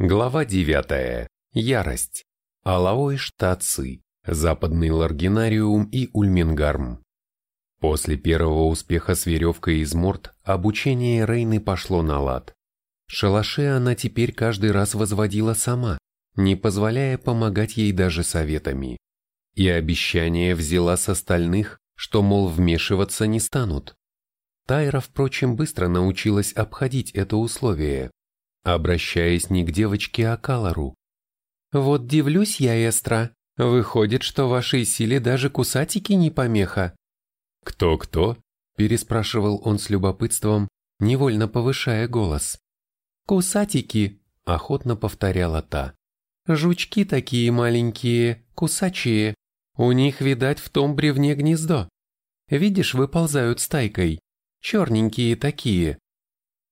Глава 9. Ярость. Алаой штатцы. Западный Ларгинариум и Ульмингарм. После первого успеха с веревкой из морд обучение Рейны пошло на лад. Шалаши она теперь каждый раз возводила сама, не позволяя помогать ей даже советами. И обещание взяла с остальных, что, мол, вмешиваться не станут. Тайра, впрочем, быстро научилась обходить это условие, обращаясь не к девочке, а к Алару. «Вот дивлюсь я, Эстра. Выходит, что вашей силе даже кусатики не помеха». «Кто-кто?» – переспрашивал он с любопытством, невольно повышая голос. «Кусатики», – охотно повторяла та. «Жучки такие маленькие, кусачие. У них, видать, в том бревне гнездо. Видишь, выползают стайкой. Черненькие такие.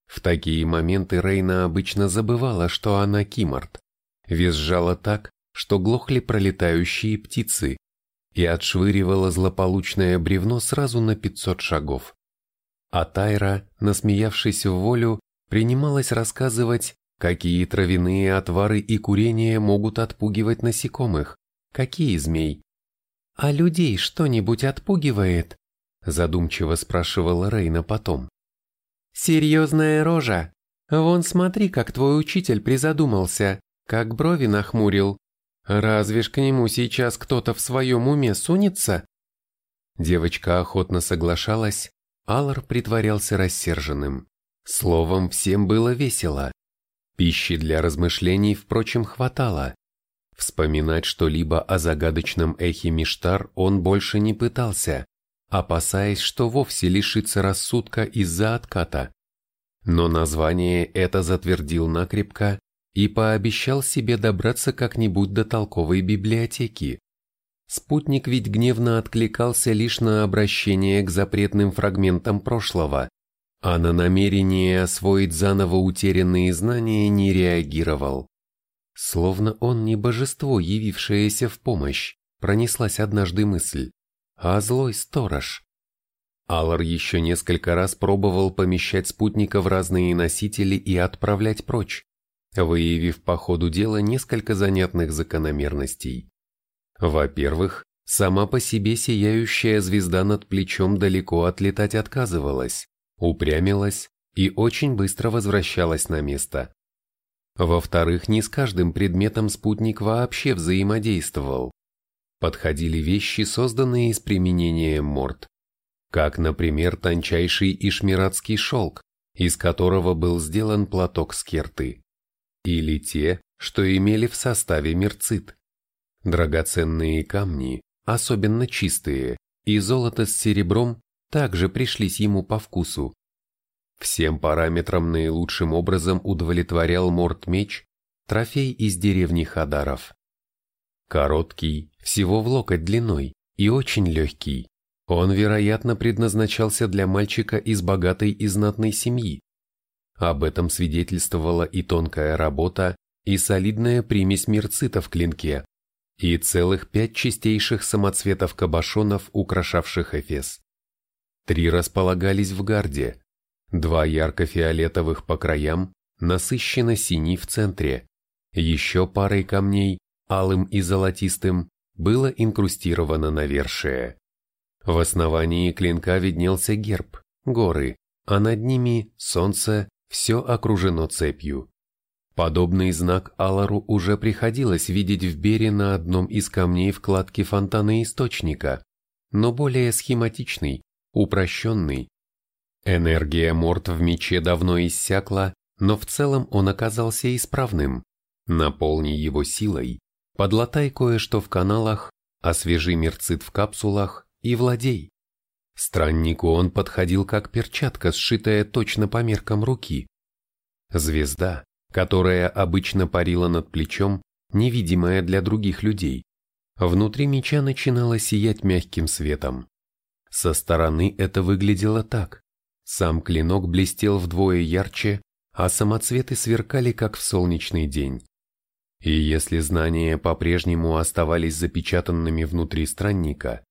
В такие моменты Рейна обычно забывала, что она Кимарт, визжала так, что глохли пролетающие птицы, и отшвыривала злополучное бревно сразу на 500 шагов. А Тайра, насмеявшись в волю, принималась рассказывать, какие травяные отвары и курения могут отпугивать насекомых, какие змей. «А людей что-нибудь отпугивает?» задумчиво спрашивала Рейна потом. Серьезная рожа. Вон смотри, как твой учитель призадумался, как брови нахмурил. Разве ж к нему сейчас кто-то в своем уме сунется? Девочка охотно соглашалась, Аллар притворялся рассерженным. Словом, всем было весело. Пищи для размышлений, впрочем, хватало. Вспоминать что-либо о загадочном эхе Миштар он больше не пытался опасаясь, что вовсе лишится рассудка из-за отката. Но название это затвердил накрепко и пообещал себе добраться как-нибудь до толковой библиотеки. Спутник ведь гневно откликался лишь на обращение к запретным фрагментам прошлого, а на намерение освоить заново утерянные знания не реагировал. Словно он не божество, явившееся в помощь, пронеслась однажды мысль а злой сторож. Аллар еще несколько раз пробовал помещать спутника в разные носители и отправлять прочь, выявив по ходу дела несколько занятных закономерностей. Во-первых, сама по себе сияющая звезда над плечом далеко отлетать отказывалась, упрямилась и очень быстро возвращалась на место. Во-вторых, не с каждым предметом спутник вообще взаимодействовал, подходили вещи, созданные с применением морд, как, например, тончайший ишмиратский шелк, из которого был сделан платок скерты, или те, что имели в составе мерцит. Драгоценные камни, особенно чистые, и золото с серебром также пришлись ему по вкусу. Всем параметрам наилучшим образом удовлетворял морд-меч, трофей из деревни Хадаров. Короткий, всего в локоть длиной, и очень легкий. Он, вероятно, предназначался для мальчика из богатой и знатной семьи. Об этом свидетельствовала и тонкая работа, и солидная примесь мерцита в клинке, и целых пять чистейших самоцветов кабошонов, украшавших эфес. Три располагались в гарде, два ярко-фиолетовых по краям, насыщенно синий в центре, еще парой камней, алым и золотистым, было инкрустировано навершие. В основании клинка виднелся герб, горы, а над ними солнце, все окружено цепью. Подобный знак Алару уже приходилось видеть в Бере на одном из камней вкладки фонтана источника, но более схематичный, упрощенный. Энергия Морт в мече давно иссякла, но в целом он оказался исправным. Наполни его силой, Подлатай кое-что в каналах, освежи мерцит в капсулах и владей. Страннику он подходил как перчатка, сшитая точно по меркам руки. Звезда, которая обычно парила над плечом, невидимая для других людей, внутри меча начинала сиять мягким светом. Со стороны это выглядело так. Сам клинок блестел вдвое ярче, а самоцветы сверкали, как в солнечный день. И если знания по-прежнему оставались запечатанными внутри странника,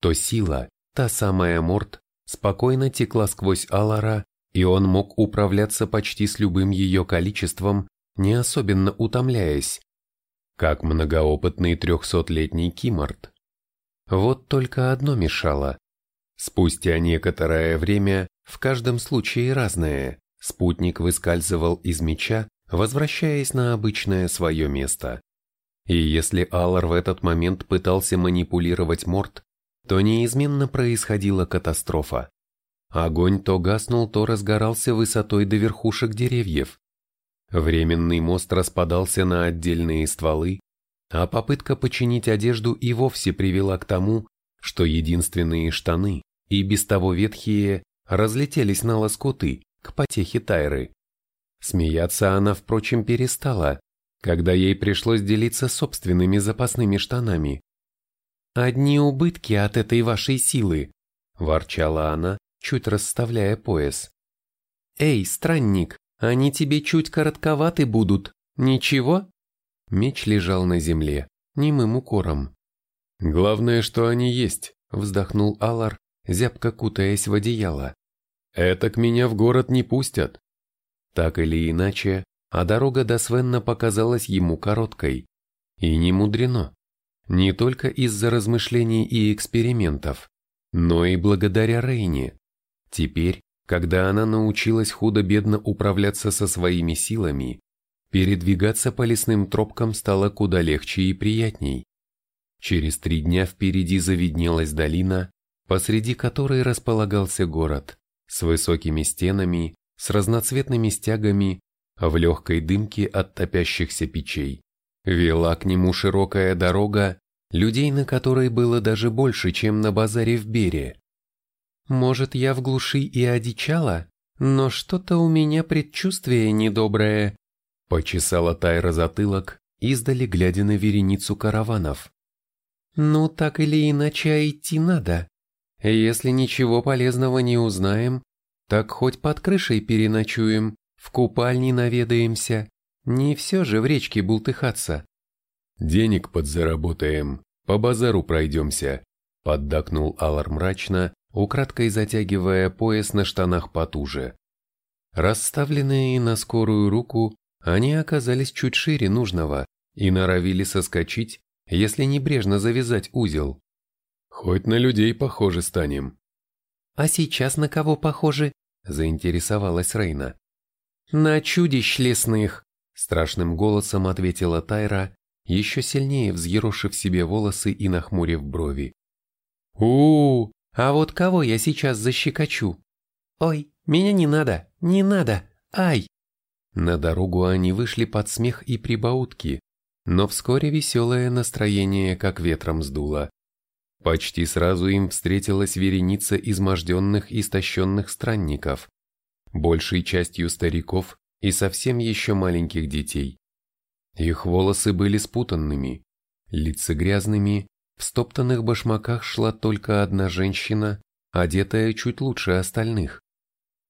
то сила, та самая Морт, спокойно текла сквозь Алара, и он мог управляться почти с любым ее количеством, не особенно утомляясь, как многоопытный трехсотлетний киморт. Вот только одно мешало. Спустя некоторое время, в каждом случае разное, спутник выскальзывал из меча, возвращаясь на обычное свое место. И если Аллар в этот момент пытался манипулировать Морт, то неизменно происходила катастрофа. Огонь то гаснул, то разгорался высотой до верхушек деревьев. Временный мост распадался на отдельные стволы, а попытка починить одежду и вовсе привела к тому, что единственные штаны, и без того ветхие, разлетелись на лоскуты, к потехе Тайры. Смеяться она, впрочем, перестала, когда ей пришлось делиться собственными запасными штанами. «Одни убытки от этой вашей силы», – ворчала она, чуть расставляя пояс. «Эй, странник, они тебе чуть коротковаты будут, ничего?» Меч лежал на земле, немым укором. «Главное, что они есть», – вздохнул Алар, зябко кутаясь в одеяло. «Этак меня в город не пустят». Так или иначе, а дорога до Свенна показалась ему короткой. И не мудрено. Не только из-за размышлений и экспериментов, но и благодаря Рейне. Теперь, когда она научилась худо-бедно управляться со своими силами, передвигаться по лесным тропкам стало куда легче и приятней. Через три дня впереди завиднелась долина, посреди которой располагался город, с высокими стенами, с разноцветными стягами, в легкой дымке от топящихся печей. Вела к нему широкая дорога, людей на которой было даже больше, чем на базаре в Бере. Может, я в глуши и одичала, но что-то у меня предчувствие недоброе. Почесала Тайра затылок, издали глядя на вереницу караванов. Ну, так или иначе идти надо. Если ничего полезного не узнаем, так хоть под крышей переночуем, в купальне наведаемся. Не все же в речке бултыхаться. Денег подзаработаем, по базару пройдемся, поддакнул Алар мрачно, украдкой затягивая пояс на штанах потуже. Расставленные на скорую руку, они оказались чуть шире нужного и норовили соскочить, если небрежно завязать узел. Хоть на людей похожи станем. А сейчас на кого похожи? Заинтересовалась Рейна. На чудищ лесных, страшным голосом ответила Тайра, еще сильнее взъерошив себе волосы и нахмурив брови. у, а вот кого я сейчас защекочу? Ой, меня не надо, не надо, ай! На дорогу они вышли под смех и прибаутки, но вскоре веселое настроение как ветром сдуло. Почти сразу им встретилась вереница изможденных и истощенных странников, большей частью стариков и совсем еще маленьких детей. Их волосы были спутанными, лица грязными, в стоптанных башмаках шла только одна женщина, одетая чуть лучше остальных.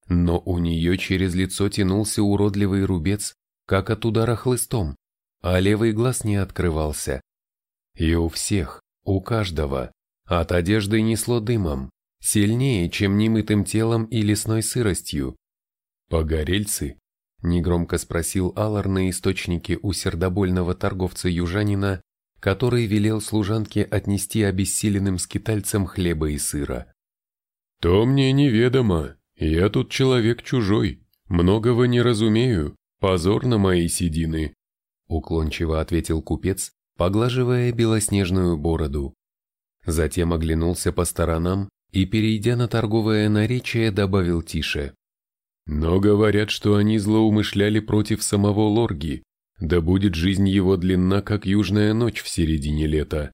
Но у нее через лицо тянулся уродливый рубец, как от удара хлыстом, а левый глаз не открывался. И у всех, у каждого, от одежды несло дымом, сильнее, чем немытым телом и лесной сыростью. «Погорельцы?» – негромко спросил Алар на источнике у сердобольного торговца-южанина, который велел служанке отнести обессиленным скитальцам хлеба и сыра. «То мне неведомо, я тут человек чужой, многого не разумею, позор на мои седины», уклончиво ответил купец, поглаживая белоснежную бороду. Затем оглянулся по сторонам и, перейдя на торговое наречие, добавил тише. «Но говорят, что они злоумышляли против самого Лорги, да будет жизнь его длинна, как южная ночь в середине лета.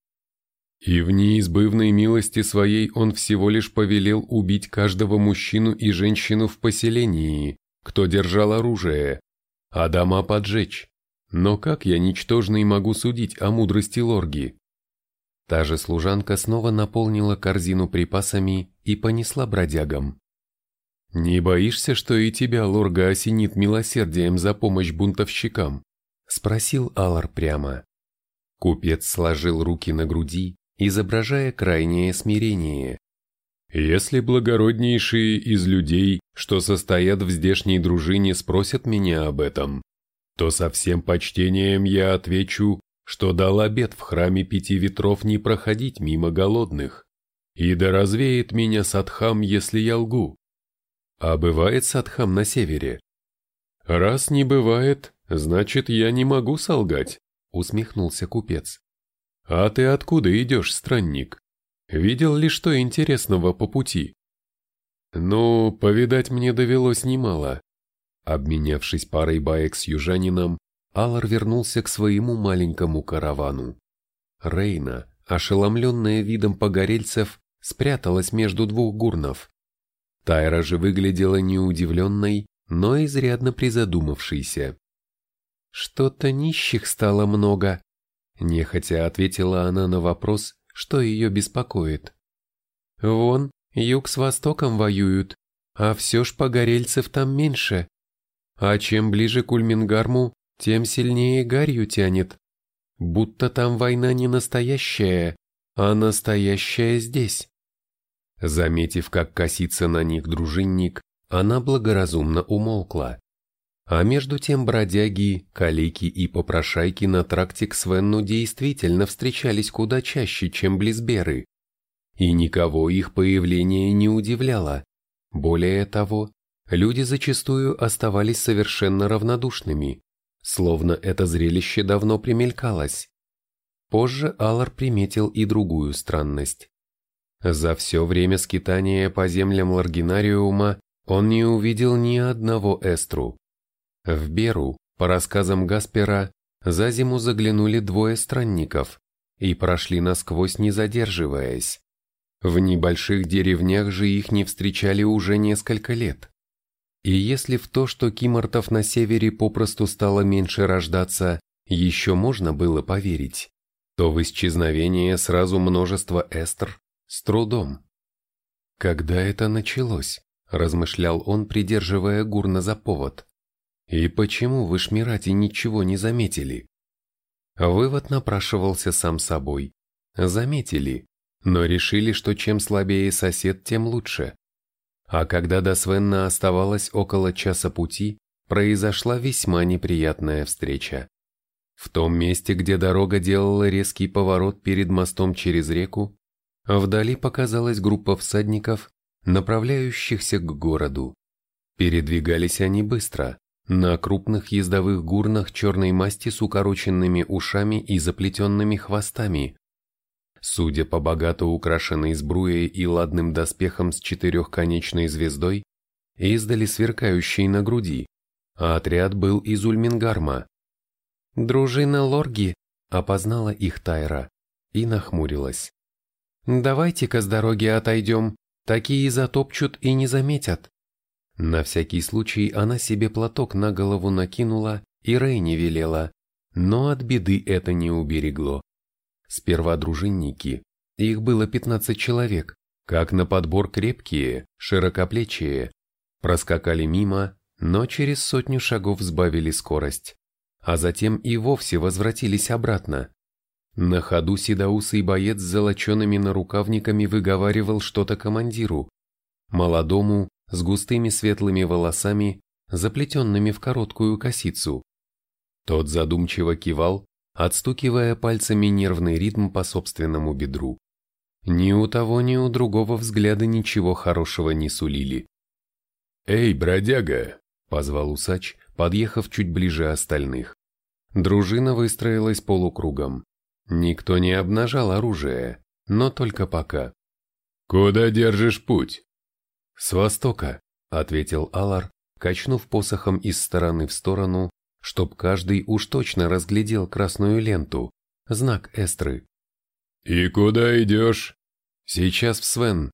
И в неизбывной милости своей он всего лишь повелел убить каждого мужчину и женщину в поселении, кто держал оружие, а дома поджечь. Но как я, ничтожный, могу судить о мудрости Лорги? Та же служанка снова наполнила корзину припасами и понесла бродягам. «Не боишься, что и тебя Лорга осенит милосердием за помощь бунтовщикам?» — спросил Алар прямо. Купец сложил руки на груди, изображая крайнее смирение. «Если благороднейшие из людей, что состоят в здешней дружине, спросят меня об этом, то со всем почтением я отвечу, что дал обет в храме пяти ветров не проходить мимо голодных, и да развеет меня Садхам, если я лгу. А бывает Садхам на севере? Раз не бывает, значит, я не могу солгать, усмехнулся купец. А ты откуда идешь, странник? Видел ли что интересного по пути? Ну, повидать мне довелось немало. Обменявшись парой баек с южанином, Алар вернулся к своему маленькому каравану. Рейна, ошеломленная видом погорельцев, спряталась между двух гурнов. Тайра же выглядела неудивленной, но изрядно призадумавшейся. «Что-то нищих стало много», — нехотя ответила она на вопрос, что ее беспокоит. «Вон, юг с востоком воюют, а все ж погорельцев там меньше. А чем ближе к Ульмингарму, тем сильнее гарью тянет. Будто там война не настоящая, а настоящая здесь». Заметив, как косится на них дружинник, она благоразумно умолкла. А между тем бродяги, калики и попрошайки на тракте к Свенну действительно встречались куда чаще, чем близберы. И никого их появление не удивляло. Более того, люди зачастую оставались совершенно равнодушными, словно это зрелище давно примелькалось. Позже Аллар приметил и другую странность. За все время скитания по землям Ларгинариума он не увидел ни одного эстру. В Беру, по рассказам Гаспера, за зиму заглянули двое странников и прошли насквозь не задерживаясь. В небольших деревнях же их не встречали уже несколько лет. И если в то, что кимортов на севере попросту стало меньше рождаться, еще можно было поверить, то в исчезновение сразу множества эстр с трудом. Когда это началось, размышлял он, придерживая Гурна за повод. И почему вы Шмирати ничего не заметили? Вывод напрашивался сам собой. Заметили, но решили, что чем слабее сосед, тем лучше. А когда до Свенна оставалось около часа пути, произошла весьма неприятная встреча. В том месте, где дорога делала резкий поворот перед мостом через реку, вдали показалась группа всадников, направляющихся к городу. Передвигались они быстро, на крупных ездовых гурнах черной масти с укороченными ушами и заплетенными хвостами. Судя по богато украшенной сбруе и ладным доспехам с четырехконечной звездой, издали сверкающей на груди, а отряд был из Ульмингарма. «Дружина Лорги», — опознала их Тайра и нахмурилась. «Давайте-ка с дороги отойдем, такие затопчут и не заметят». На всякий случай она себе платок на голову накинула и Рейне велела, но от беды это не уберегло. Сперва дружинники, их было 15 человек, как на подбор крепкие, широкоплечие, проскакали мимо, но через сотню шагов сбавили скорость, а затем и вовсе возвратились обратно. На ходу седоусый боец с золочеными нарукавниками выговаривал что-то командиру, молодому, с густыми светлыми волосами, заплетенными в короткую косицу. Тот задумчиво кивал, отстукивая пальцами нервный ритм по собственному бедру. Ни у того, ни у другого взгляда ничего хорошего не сулили. «Эй, бродяга!» — позвал усач, подъехав чуть ближе остальных. Дружина выстроилась полукругом. Никто не обнажал оружие, но только пока. «Куда держишь путь?» «С востока», — ответил Алар, качнув посохом из стороны в сторону, чтоб каждый уж точно разглядел красную ленту, знак Эстры. «И куда идешь?» «Сейчас в Свен».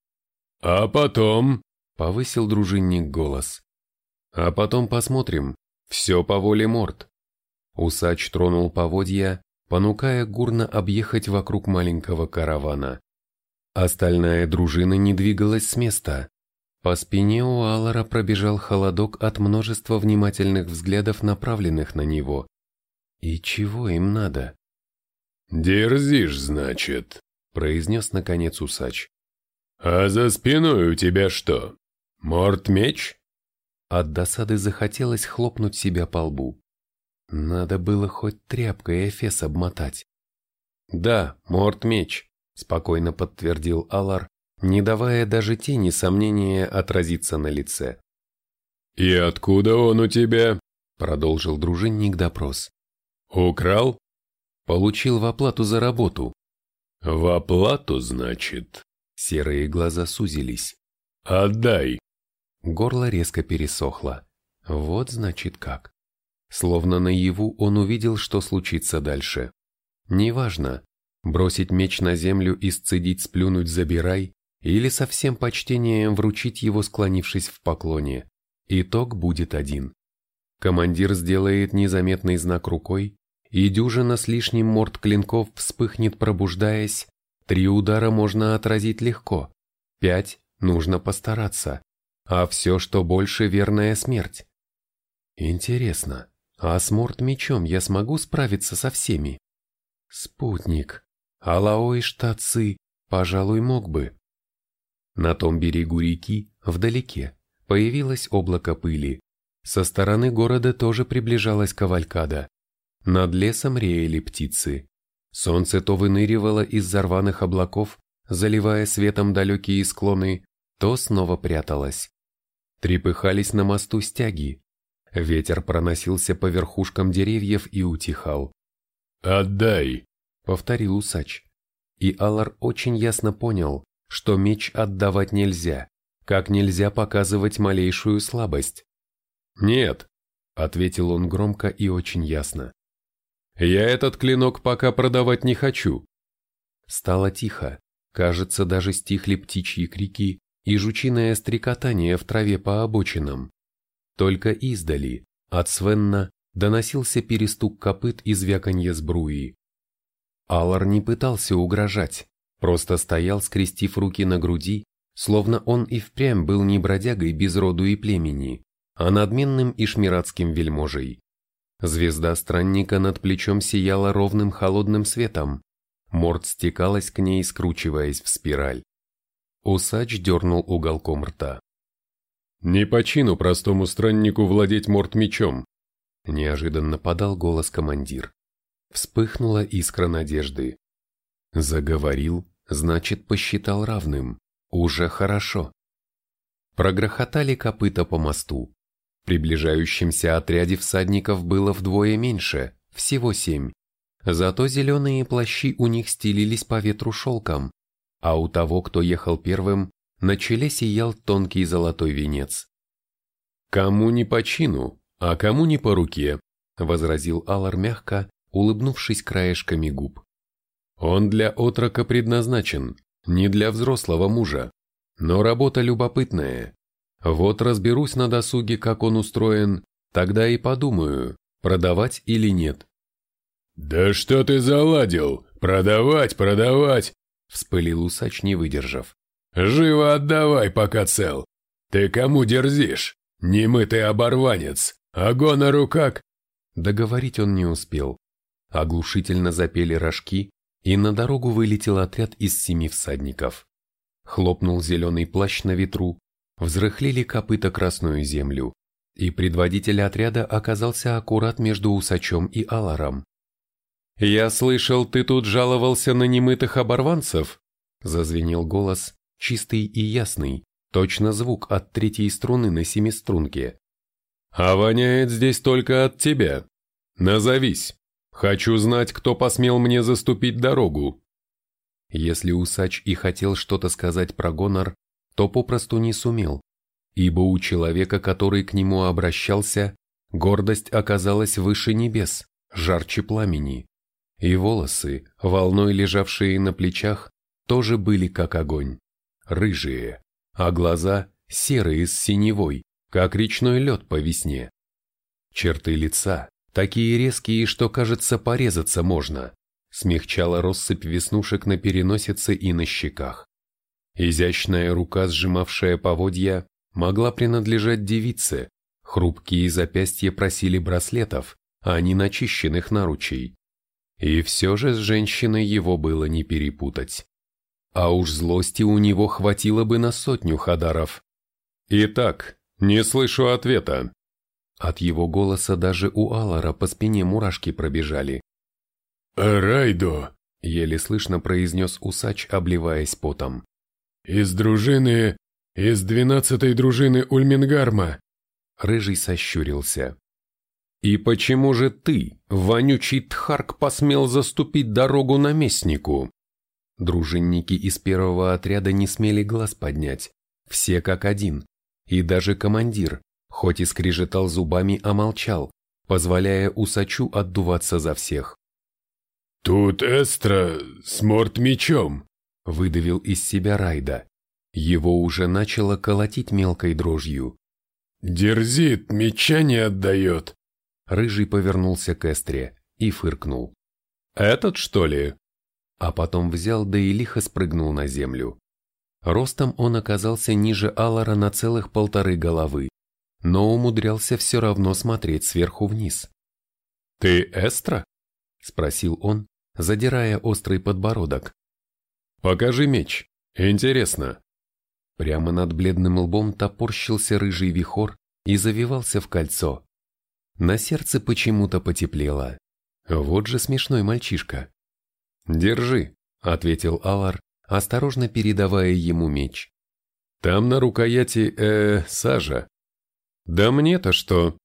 «А потом?» — повысил дружинник голос. «А потом посмотрим. Все по воле морд». Усач тронул поводья, понукая гурно объехать вокруг маленького каравана. Остальная дружина не двигалась с места, по спине у Аллара пробежал холодок от множества внимательных взглядов, направленных на него. И чего им надо? «Дерзишь, значит», — произнес наконец усач. «А за спиной у тебя что? Морт-меч?» От досады захотелось хлопнуть себя по лбу. Надо было хоть тряпкой Эфес обмотать. Да, морт-меч, спокойно подтвердил Алар, не давая даже тени сомнения отразиться на лице. «И откуда он у тебя?» — продолжил дружинник допрос. «Украл?» «Получил в оплату за работу». «В оплату, значит?» Серые глаза сузились. «Отдай!» Горло резко пересохло. Вот значит как. Словно наяву он увидел, что случится дальше. Неважно, бросить меч на землю и сцедить сплюнуть забирай, или со всем почтением вручить его, склонившись в поклоне. Итог будет один. Командир сделает незаметный знак рукой, и дюжина с лишним морд клинков вспыхнет, пробуждаясь. Три удара можно отразить легко, пять нужно постараться, а все, что больше, верная смерть. Интересно, а с морд мечом я смогу справиться со всеми? Спутник, Алао и Штацы, пожалуй, мог бы. На том берегу реки, вдалеке, появилось облако пыли. Со стороны города тоже приближалась кавалькада. Над лесом реяли птицы. Солнце то выныривало из зарваных облаков, заливая светом далекие склоны, то снова пряталось. Трепыхались на мосту стяги. Ветер проносился по верхушкам деревьев и утихал. «Отдай!» — повторил усач. И Алар очень ясно понял, что меч отдавать нельзя, как нельзя показывать малейшую слабость. «Нет», — ответил он громко и очень ясно. «Я этот клинок пока продавать не хочу». Стало тихо, кажется, даже стихли птичьи крики и жучиное стрекотание в траве по обочинам. Только издали, от Свенна, доносился перестук копыт и звяканье сбруи. Аллар не пытался угрожать, просто стоял, скрестив руки на груди, словно он и впрямь был не бродягой без роду и племени, а надменным ишмиратским вельможей. Звезда странника над плечом сияла ровным холодным светом, морд стекалась к ней, скручиваясь в спираль. Усач дернул уголком рта. «Не по чину простому страннику владеть морд мечом», неожиданно подал голос командир. Вспыхнула искра надежды. Заговорил, значит, посчитал равным. Уже хорошо. Прогрохотали копыта по мосту. В приближающемся отряде всадников было вдвое меньше, всего семь. Зато зеленые плащи у них стелились по ветру шелком, а у того, кто ехал первым, на челе сиял тонкий золотой венец. «Кому не по чину, а кому не по руке», — возразил Алар мягко, улыбнувшись краешками губ. «Он для отрока предназначен, не для взрослого мужа. Но работа любопытная. Вот разберусь на досуге, как он устроен, тогда и подумаю, продавать или нет. «Да что ты заладил? Продавать, продавать!» Вспылил усач, не выдержав. «Живо отдавай, пока цел! Ты кому дерзишь? Немытый оборванец! А гонору как?» Договорить он не успел. Оглушительно запели рожки, и на дорогу вылетел отряд из семи всадников. Хлопнул зеленый плащ на ветру, взрыхлили копыта красную землю, и предводитель отряда оказался аккурат между усачом и аларом. «Я слышал, ты тут жаловался на немытых оборванцев?» Зазвенел голос, чистый и ясный, точно звук от третьей струны на семиструнке. «А воняет здесь только от тебя. Назовись!» Хочу знать, кто посмел мне заступить дорогу. Если усач и хотел что-то сказать про гонор, то попросту не сумел, ибо у человека, который к нему обращался, гордость оказалась выше небес, жарче пламени, и волосы, волной лежавшие на плечах, тоже были как огонь, рыжие, а глаза серые с синевой, как речной лед по весне. Черты лица, такие резкие, что, кажется, порезаться можно, смягчала россыпь веснушек на переносице и на щеках. Изящная рука, сжимавшая поводья, могла принадлежать девице, хрупкие запястья просили браслетов, а не начищенных наручей. И все же с женщиной его было не перепутать. А уж злости у него хватило бы на сотню хадаров. «Итак, не слышу ответа», От его голоса даже у Алара по спине мурашки пробежали. «Райдо!» — еле слышно произнес усач, обливаясь потом. «Из дружины... из двенадцатой дружины Ульмингарма!» Рыжий сощурился. «И почему же ты, вонючий Тхарк, посмел заступить дорогу наместнику?» Дружинники из первого отряда не смели глаз поднять, все как один, и даже командир, хоть и скрежетал зубами, а молчал, позволяя усачу отдуваться за всех. «Тут Эстра с мечом», — выдавил из себя Райда. Его уже начало колотить мелкой дрожью. «Дерзит, меча не отдает». Рыжий повернулся к Эстре и фыркнул. «Этот, что ли?» А потом взял да и лихо спрыгнул на землю. Ростом он оказался ниже Алара на целых полторы головы, но умудрялся все равно смотреть сверху вниз. «Ты Эстра?» – спросил он, задирая острый подбородок. «Покажи меч. Интересно». Прямо над бледным лбом топорщился рыжий вихор и завивался в кольцо. На сердце почему-то потеплело. Вот же смешной мальчишка. «Держи», — ответил Алар, осторожно передавая ему меч. «Там на рукояти, э, сажа». «Да мне-то что?»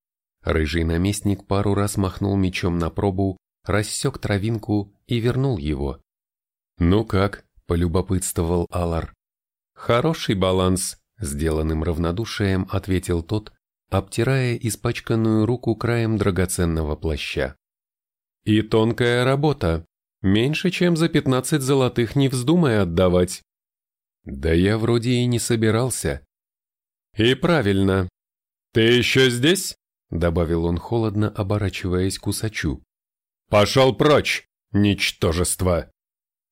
Рыжий наместник пару раз махнул мечом на пробу, рассек травинку и вернул его. «Ну как?» – полюбопытствовал Алар. «Хороший баланс», – сделанным равнодушием ответил тот, обтирая испачканную руку краем драгоценного плаща. «И тонкая работа. Меньше, чем за пятнадцать золотых не вздумай отдавать». «Да я вроде и не собирался». «И правильно. Ты еще здесь?» – добавил он холодно, оборачиваясь к усачу. «Пошел прочь, ничтожество!»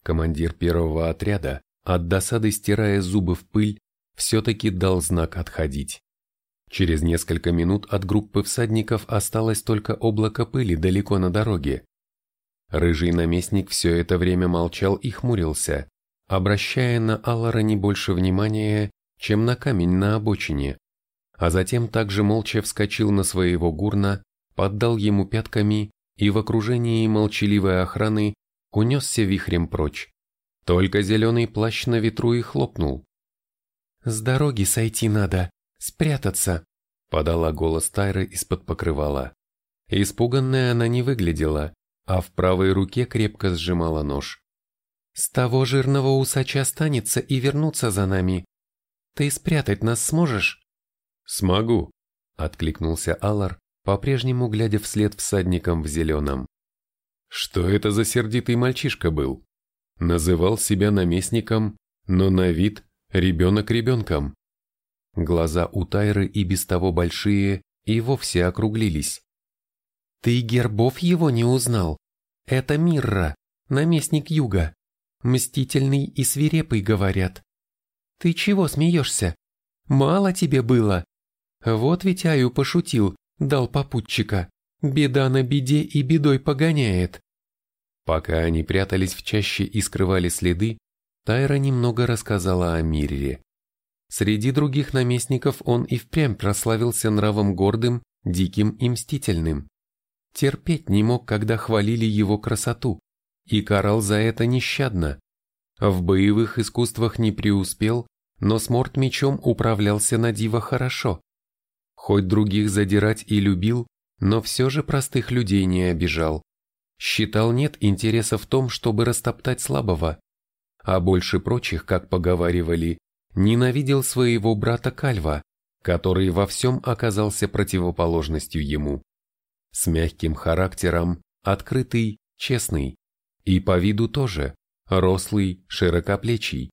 Командир первого отряда, от досады стирая зубы в пыль, все-таки дал знак отходить. Через несколько минут от группы всадников осталось только облако пыли далеко на дороге. Рыжий наместник все это время молчал и хмурился, обращая на Аллара не больше внимания, чем на камень на обочине, а затем также молча вскочил на своего гурна, поддал ему пятками и в окружении молчаливой охраны унесся вихрем прочь. Только зеленый плащ на ветру и хлопнул. «С дороги сойти надо!» «Спрятаться!» — подала голос Тайры из-под покрывала. Испуганная она не выглядела, а в правой руке крепко сжимала нож. «С того жирного усача останется и вернуться за нами. Ты спрятать нас сможешь?» «Смогу», — откликнулся Алар, по-прежнему глядя вслед всадникам в зеленом. Что это за сердитый мальчишка был? Называл себя наместником, но на вид ребенок ребенком. Глаза у Тайры и без того большие, и вовсе округлились. «Ты гербов его не узнал? Это Мирра, наместник юга. Мстительный и свирепый, говорят. Ты чего смеешься? Мало тебе было? Вот ведь Аю пошутил, дал попутчика. Беда на беде и бедой погоняет». Пока они прятались в чаще и скрывали следы, Тайра немного рассказала о Мирре. Среди других наместников он и впрямь прославился нравом гордым, диким и мстительным. Терпеть не мог, когда хвалили его красоту, и карал за это нещадно. В боевых искусствах не преуспел, но с морт мечом управлялся на диво хорошо. Хоть других задирать и любил, но все же простых людей не обижал. Считал нет интереса в том, чтобы растоптать слабого. А больше прочих, как поговаривали, ненавидел своего брата Кальва, который во всем оказался противоположностью ему. С мягким характером, открытый, честный. И по виду тоже, рослый, широкоплечий.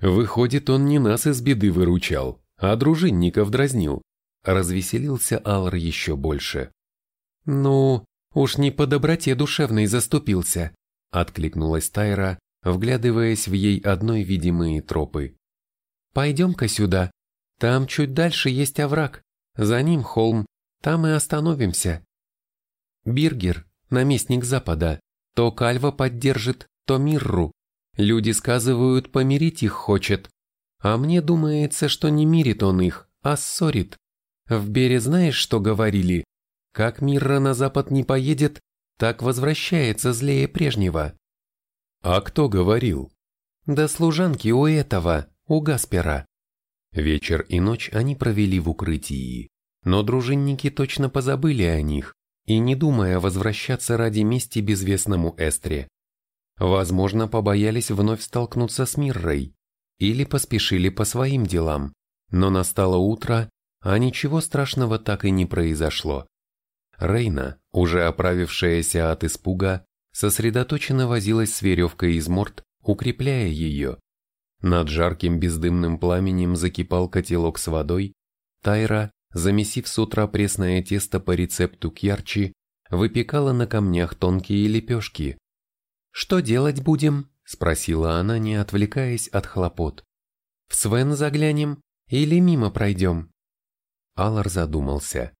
Выходит, он не нас из беды выручал, а дружинников дразнил. Развеселился Алр еще больше. «Ну, уж не по доброте душевной заступился», откликнулась Тайра, вглядываясь в ей одной видимые тропы. Пойдем-ка сюда. Там чуть дальше есть овраг. За ним холм. Там и остановимся. Биргер, наместник Запада, то Кальва поддержит, то Мирру. Люди сказывают, помирить их хочет. А мне думается, что не мирит он их, а ссорит. В Бере знаешь, что говорили? Как Мирра на запад не поедет, так возвращается злее прежнего. А кто говорил? Да служанки у этого, у Гаспера. Вечер и ночь они провели в укрытии, но дружинники точно позабыли о них и не думая возвращаться ради мести безвестному Эстре. Возможно, побоялись вновь столкнуться с Миррой или поспешили по своим делам, но настало утро, а ничего страшного так и не произошло. Рейна, уже оправившаяся от испуга, сосредоточенно возилась с веревкой из морд, укрепляя ее. Над жарким бездымным пламенем закипал котелок с водой, Тайра, замесив с утра пресное тесто по рецепту кьярчи, выпекала на камнях тонкие лепешки. «Что делать будем?» – спросила она, не отвлекаясь от хлопот. «В Свен заглянем или мимо пройдем?» Алар задумался.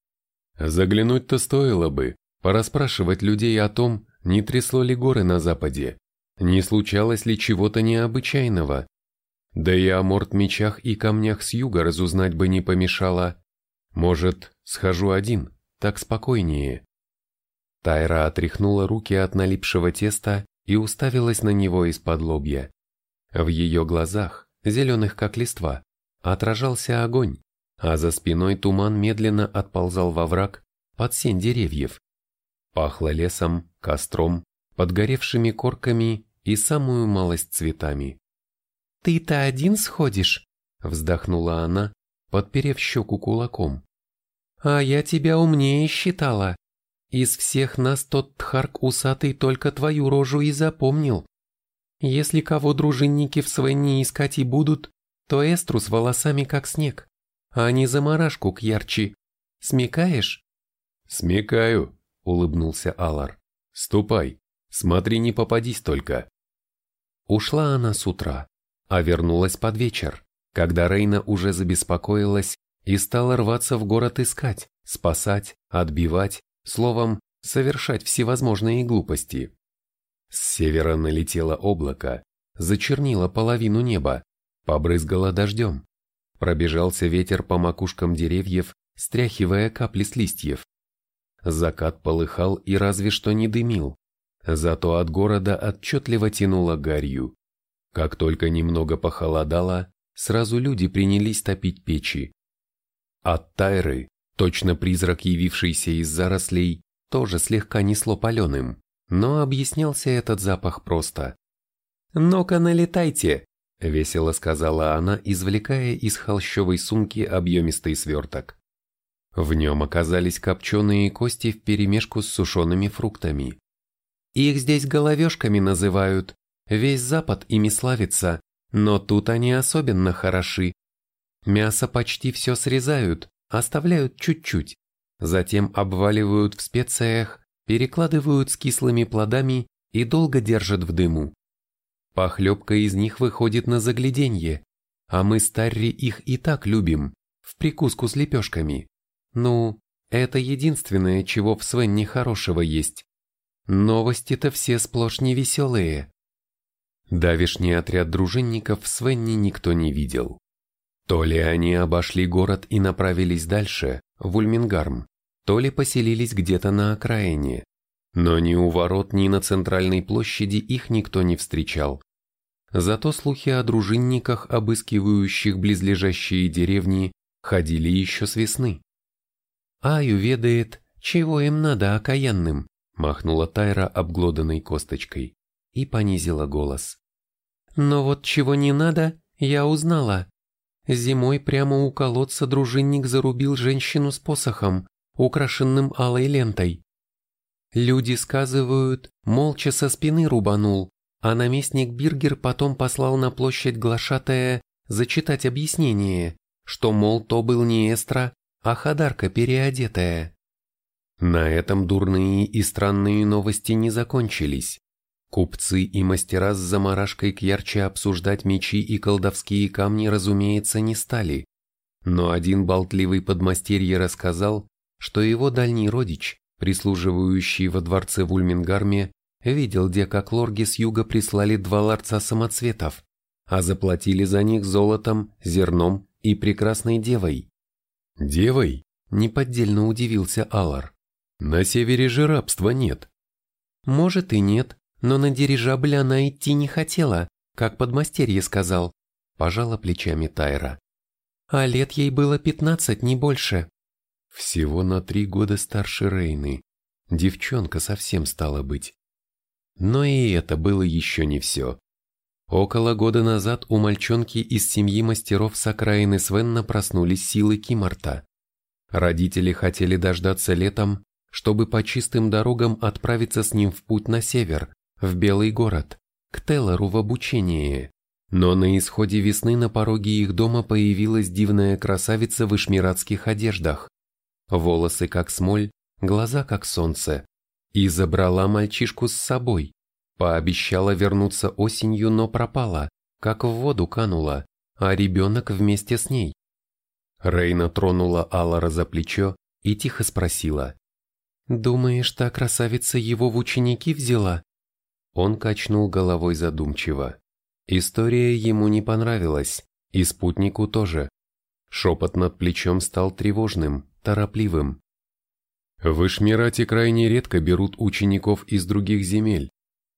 Заглянуть-то стоило бы, пораспрашивать людей о том, не трясло ли горы на западе, не случалось ли чего-то необычайного. Да и о морт-мечах и камнях с юга разузнать бы не помешало. Может, схожу один, так спокойнее. Тайра отряхнула руки от налипшего теста и уставилась на него из-под лобья. В ее глазах, зеленых как листва, отражался огонь, а за спиной туман медленно отползал во враг под сень деревьев. Пахло лесом, костром, подгоревшими корками и самую малость цветами. «Ты-то один сходишь?» — вздохнула она, подперев щеку кулаком. «А я тебя умнее считала. Из всех нас тот тхарк усатый только твою рожу и запомнил. Если кого дружинники в Свенне искать и будут, то эстру с волосами как снег а не заморашку к ярче. Смекаешь?» «Смекаю», — улыбнулся Алар. «Ступай, смотри, не попадись только». Ушла она с утра, а вернулась под вечер, когда Рейна уже забеспокоилась и стала рваться в город искать, спасать, отбивать, словом, совершать всевозможные глупости. С севера налетело облако, зачернило половину неба, побрызгало дождем. Пробежался ветер по макушкам деревьев, стряхивая капли с листьев. Закат полыхал и разве что не дымил, зато от города отчетливо тянуло гарью. Как только немного похолодало, сразу люди принялись топить печи. От Тайры, точно призрак, явившийся из зарослей, тоже слегка несло паленым, но объяснялся этот запах просто. «Ну-ка налетайте, — весело сказала она, извлекая из холщовой сумки объемистый сверток. В нем оказались копченые кости вперемешку с сушеными фруктами. Их здесь головешками называют, весь запад ими славится, но тут они особенно хороши. Мясо почти все срезают, оставляют чуть-чуть, затем обваливают в специях, перекладывают с кислыми плодами и долго держат в дыму. Похлебка из них выходит на загляденье, а мы с Тарри их и так любим, в прикуску с лепешками. Ну, это единственное, чего в Свенне хорошего есть. Новости-то все сплошь невеселые. Давишний отряд дружинников в Свенне никто не видел. То ли они обошли город и направились дальше, в Ульмингарм, то ли поселились где-то на окраине. Но ни у ворот, ни на центральной площади их никто не встречал. Зато слухи о дружинниках, обыскивающих близлежащие деревни, ходили еще с весны. «Аю ведает, чего им надо окаянным», махнула Тайра обглоданной косточкой и понизила голос. «Но вот чего не надо, я узнала. Зимой прямо у колодца дружинник зарубил женщину с посохом, украшенным алой лентой. Люди сказывают, молча со спины рубанул, а наместник Биргер потом послал на площадь глашатая зачитать объяснение, что, мол, то был не Эстра, а Хадарка переодетая. На этом дурные и странные новости не закончились. Купцы и мастера с заморашкой к ярче обсуждать мечи и колдовские камни, разумеется, не стали. Но один болтливый подмастерье рассказал, что его дальний родич, прислуживающий во дворце в Ульмингарме, видел, где как лорги с юга прислали два ларца самоцветов, а заплатили за них золотом, зерном и прекрасной девой. Девой? Неподдельно удивился Алар. На севере же рабства нет. Может и нет, но на дирижабль она идти не хотела, как подмастерье сказал. Пожала плечами Тайра. А лет ей было пятнадцать, не больше. Всего на три года старше Рейны. Девчонка совсем стала быть. Но и это было еще не все. Около года назад у мальчонки из семьи мастеров с окраины Свенна проснулись силы Кимарта. Родители хотели дождаться летом, чтобы по чистым дорогам отправиться с ним в путь на север, в Белый город, к Теллору в обучение. Но на исходе весны на пороге их дома появилась дивная красавица в ишмиратских одеждах. Волосы как смоль, глаза как солнце. И забрала мальчишку с собой. Пообещала вернуться осенью, но пропала, как в воду канула, а ребенок вместе с ней. Рейна тронула Алара за плечо и тихо спросила. «Думаешь, та красавица его в ученики взяла?» Он качнул головой задумчиво. История ему не понравилась, и спутнику тоже. Шепот над плечом стал тревожным, торопливым. В Ишмирате крайне редко берут учеников из других земель.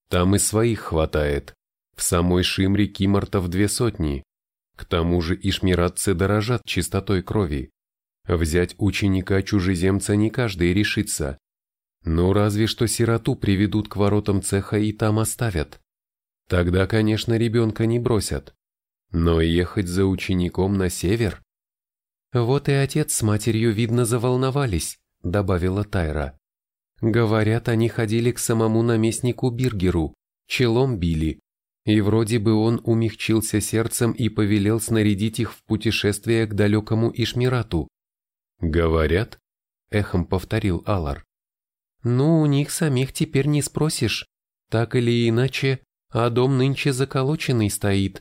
Там и своих хватает. В самой Шимре кимортов две сотни. К тому же ишмиратцы дорожат чистотой крови. Взять ученика-чужеземца не каждый решится. Ну разве что сироту приведут к воротам цеха и там оставят. Тогда, конечно, ребенка не бросят. Но ехать за учеником на север? Вот и отец с матерью, видно, заволновались, добавила Тайра. Говорят, они ходили к самому наместнику Биргеру, челом били. И вроде бы он умягчился сердцем и повелел снарядить их в путешествие к далекому Ишмирату. «Говорят?» – эхом повторил Алар. «Ну, у них самих теперь не спросишь. Так или иначе, а дом нынче заколоченный стоит.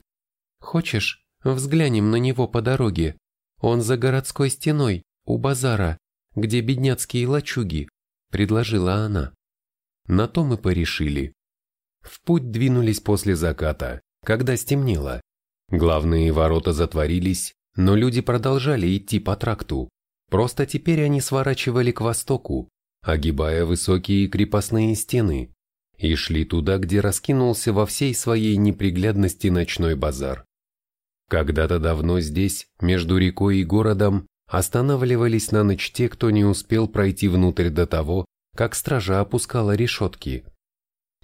Хочешь, взглянем на него по дороге? Он за городской стеной, у базара, где бедняцкие лачуги», – предложила она. На то мы порешили. В путь двинулись после заката, когда стемнело. Главные ворота затворились, но люди продолжали идти по тракту. Просто теперь они сворачивали к востоку, огибая высокие крепостные стены, и шли туда, где раскинулся во всей своей неприглядности ночной базар. Когда-то давно здесь, между рекой и городом, останавливались на ночь те, кто не успел пройти внутрь до того, как стража опускала решетки.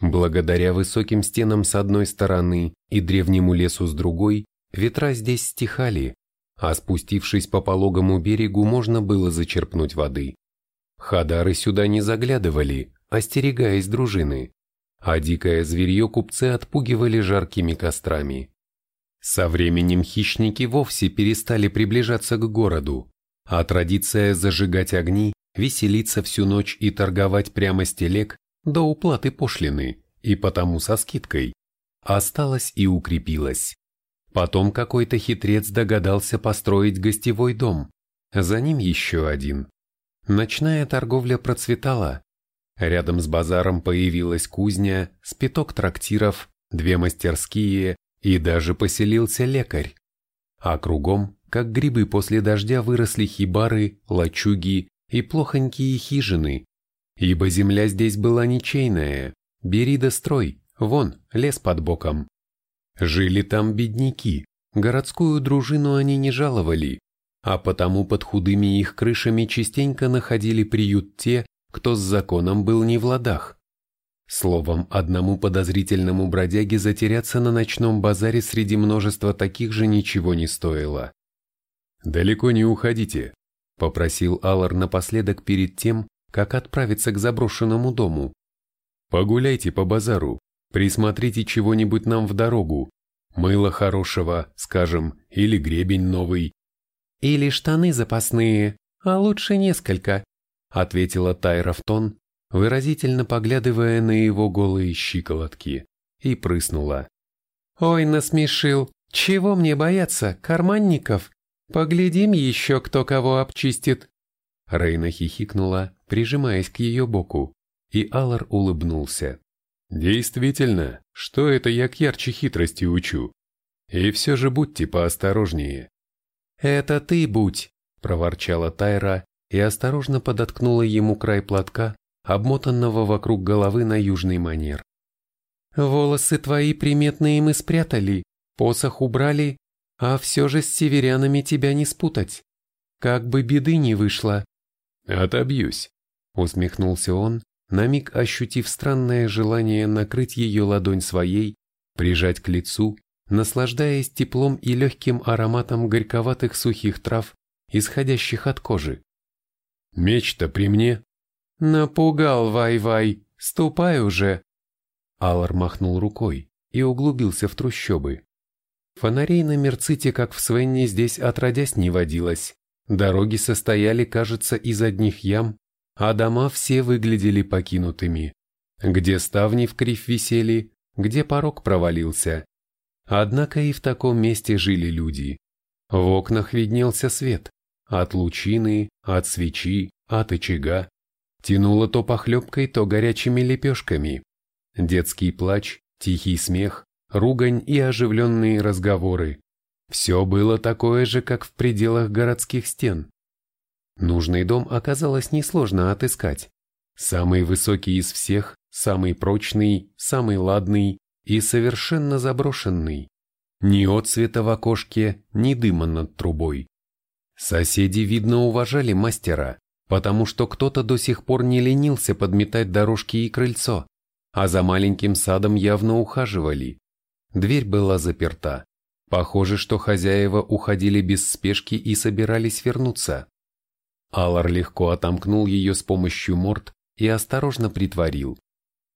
Благодаря высоким стенам с одной стороны и древнему лесу с другой, ветра здесь стихали, а спустившись по пологому берегу можно было зачерпнуть воды. Хадары сюда не заглядывали, остерегаясь дружины, а дикое зверье купцы отпугивали жаркими кострами. Со временем хищники вовсе перестали приближаться к городу, а традиция зажигать огни, веселиться всю ночь и торговать прямо с телег до уплаты пошлины, и потому со скидкой, осталась и укрепилась. Потом какой-то хитрец догадался построить гостевой дом, за ним еще один. Ночная торговля процветала. Рядом с базаром появилась кузня, спиток трактиров, две мастерские и даже поселился лекарь. А кругом, как грибы после дождя, выросли хибары, лачуги и плохонькие хижины, Ибо земля здесь была ничейная, бери да строй, вон, лес под боком. Жили там бедняки, городскую дружину они не жаловали, а потому под худыми их крышами частенько находили приют те, кто с законом был не в ладах. Словом, одному подозрительному бродяге затеряться на ночном базаре среди множества таких же ничего не стоило. «Далеко не уходите», — попросил Аллар напоследок перед тем, как отправиться к заброшенному дому. Погуляйте по базару, присмотрите чего-нибудь нам в дорогу, мыло хорошего, скажем, или гребень новый. Или штаны запасные, а лучше несколько, ответила Тайра в тон, выразительно поглядывая на его голые щиколотки, и прыснула. Ой, насмешил, чего мне бояться, карманников? Поглядим еще, кто кого обчистит. Рейна хихикнула, прижимаясь к ее боку, и Алар улыбнулся. «Действительно, что это я к ярче хитрости учу? И все же будьте поосторожнее». «Это ты будь», — проворчала Тайра и осторожно подоткнула ему край платка, обмотанного вокруг головы на южный манер. «Волосы твои приметные мы спрятали, посох убрали, а все же с северянами тебя не спутать. Как бы беды не вышло». «Отобьюсь», — усмехнулся он, на миг ощутив странное желание накрыть ее ладонь своей, прижать к лицу, наслаждаясь теплом и легким ароматом горьковатых сухих трав, исходящих от кожи. «Меч-то при мне». «Напугал, Вай-Вай, ступай уже!» Алар махнул рукой и углубился в трущобы. Фонарей на Мерците, как в Свенне, здесь отродясь не водилось. Дороги состояли, кажется, из одних ям, а дома все выглядели покинутыми. Где ставни в кривь висели, где порог провалился. Однако и в таком месте жили люди. В окнах виднелся свет. От лучины, от свечи, от очага. Тянуло то похлебкой, то горячими лепешками. Детский плач, тихий смех, ругань и оживленные разговоры. Все было такое же, как в пределах городских стен. Нужный дом оказалось несложно отыскать. Самый высокий из всех, самый прочный, самый ладный и совершенно заброшенный. Ни отцвета в окошке, ни дыма над трубой. Соседи, видно, уважали мастера, потому что кто-то до сих пор не ленился подметать дорожки и крыльцо, а за маленьким садом явно ухаживали. Дверь была заперта. Похоже, что хозяева уходили без спешки и собирались вернуться. Алар легко отомкнул ее с помощью морд и осторожно притворил.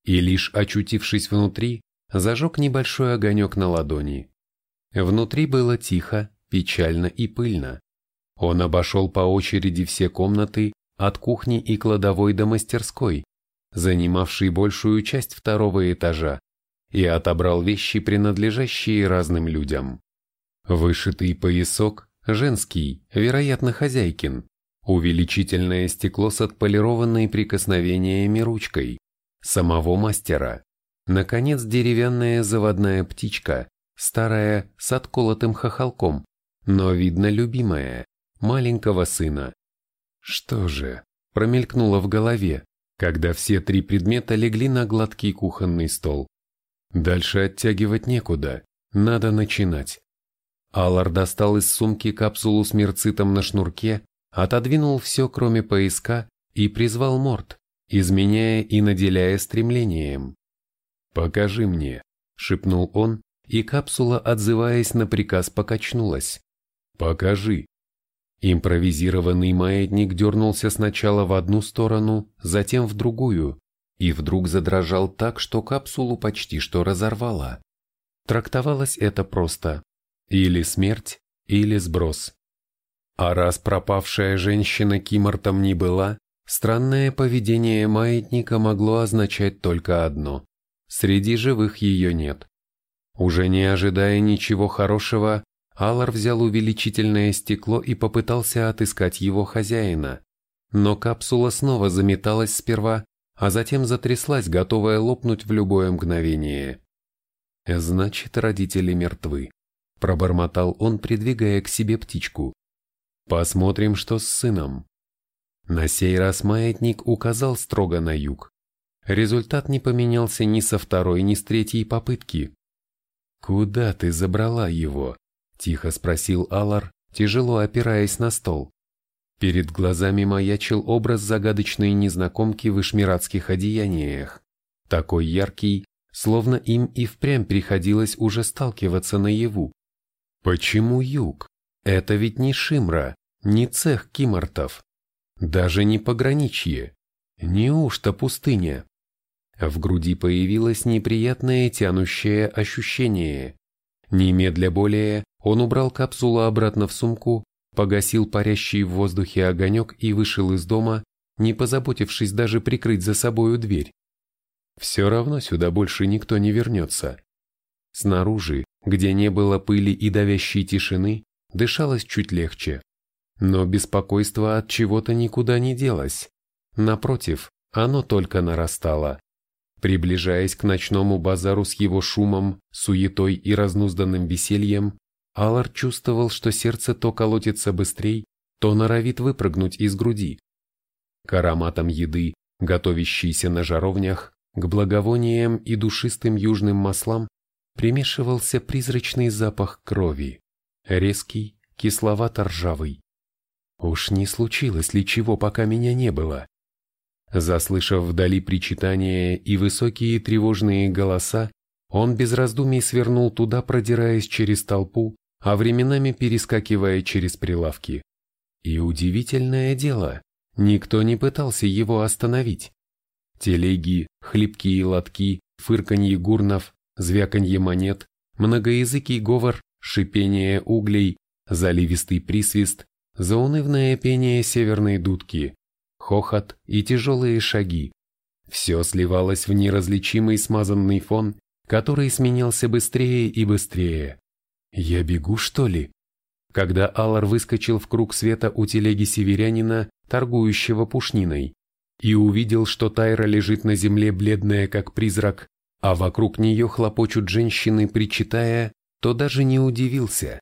И лишь очутившись внутри, зажег небольшой огонек на ладони. Внутри было тихо, печально и пыльно. Он обошел по очереди все комнаты, от кухни и кладовой до мастерской, занимавшей большую часть второго этажа, и отобрал вещи, принадлежащие разным людям. Вышитый поясок, женский, вероятно, хозяйкин, увеличительное стекло с отполированной прикосновениями ручкой, самого мастера, наконец деревянная заводная птичка, старая, с отколотым хохолком, но, видно, любимая, маленького сына. Что же, промелькнуло в голове, когда все три предмета легли на гладкий кухонный стол. Дальше оттягивать некуда, надо начинать. Аллар достал из сумки капсулу с мерцитом на шнурке, отодвинул все, кроме поиска, и призвал Морт, изменяя и наделяя стремлением. «Покажи мне», — шепнул он, и капсула, отзываясь на приказ, покачнулась. «Покажи». Импровизированный маятник дернулся сначала в одну сторону, затем в другую, и вдруг задрожал так, что капсулу почти что разорвало. Трактовалось это просто. Или смерть, или сброс. А раз пропавшая женщина Кимортом не была, странное поведение маятника могло означать только одно. Среди живых ее нет. Уже не ожидая ничего хорошего, Алар взял увеличительное стекло и попытался отыскать его хозяина. Но капсула снова заметалась сперва, а затем затряслась, готовая лопнуть в любое мгновение. «Значит, родители мертвы», — пробормотал он, придвигая к себе птичку. «Посмотрим, что с сыном». На сей раз маятник указал строго на юг. Результат не поменялся ни со второй, ни с третьей попытки. «Куда ты забрала его?» – тихо спросил Алар, тяжело опираясь на стол. Перед глазами маячил образ загадочной незнакомки в ишмиратских одеяниях, такой яркий, словно им и впрямь приходилось уже сталкиваться наяву. Почему юг? Это ведь не Шимра, не цех кимортов, даже не пограничье. Неужто пустыня? В груди появилось неприятное тянущее ощущение. Немедля более он убрал капсулу обратно в сумку, погасил парящий в воздухе огонек и вышел из дома, не позаботившись даже прикрыть за собою дверь. Все равно сюда больше никто не вернется. Снаружи, где не было пыли и давящей тишины, дышалось чуть легче. Но беспокойство от чего-то никуда не делось. Напротив, оно только нарастало. Приближаясь к ночному базару с его шумом, суетой и разнузданным весельем, Алар чувствовал, что сердце то колотится быстрей, то норовит выпрыгнуть из груди. к ароматам еды, готовящейся на жаровнях, к благовониям и душистым южным маслам примешивался призрачный запах крови, резкий, кисловато-ржавый. Уж не случилось ли чего, пока меня не было? Заслышав вдали причитания и высокие тревожные голоса, он без раздумий свернул туда, продираясь через толпу, а временами перескакивая через прилавки. И удивительное дело, никто не пытался его остановить. Телеги, хлипкие лотки, фырканье гурнов, звяканье монет, многоязыкий говор, шипение углей, заливистый присвист, заунывное пение северной дудки, хохот и тяжелые шаги. Все сливалось в неразличимый смазанный фон, который сменялся быстрее и быстрее. «Я бегу, что ли?» Когда Аллар выскочил в круг света у телеги северянина, торгующего пушниной, и увидел, что Тайра лежит на земле бледная как призрак, а вокруг нее хлопочут женщины, причитая, то даже не удивился.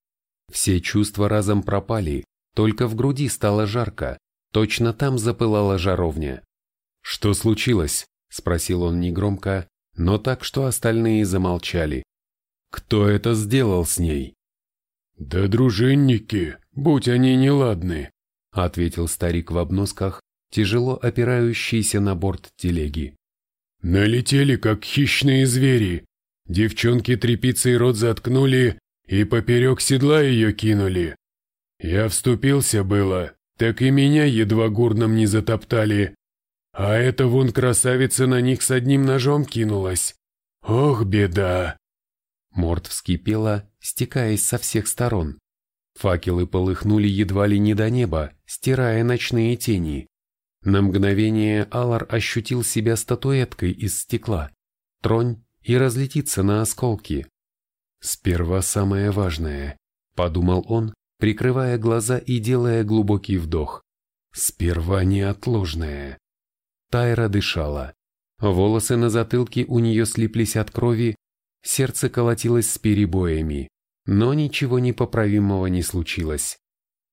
Все чувства разом пропали, только в груди стало жарко, точно там запылала жаровня. «Что случилось?» – спросил он негромко, но так, что остальные замолчали. «Кто это сделал с ней?» «Да дружинники, будь они неладны», – ответил старик в обносках, тяжело опирающийся на борт телеги. «Налетели, как хищные звери. Девчонки тряпицей рот заткнули и поперек седла ее кинули. Я вступился было, так и меня едва гурном не затоптали. А эта вон красавица на них с одним ножом кинулась. Ох, беда!» Морд вскипела, стекаясь со всех сторон. Факелы полыхнули едва ли не до неба, стирая ночные тени. На мгновение Алар ощутил себя статуэткой из стекла. Тронь и разлетится на осколки. «Сперва самое важное», — подумал он, прикрывая глаза и делая глубокий вдох. «Сперва неотложное». Тайра дышала. Волосы на затылке у нее слиплись от крови, сердце колотилось с перебоями, но ничего непоправимого не случилось.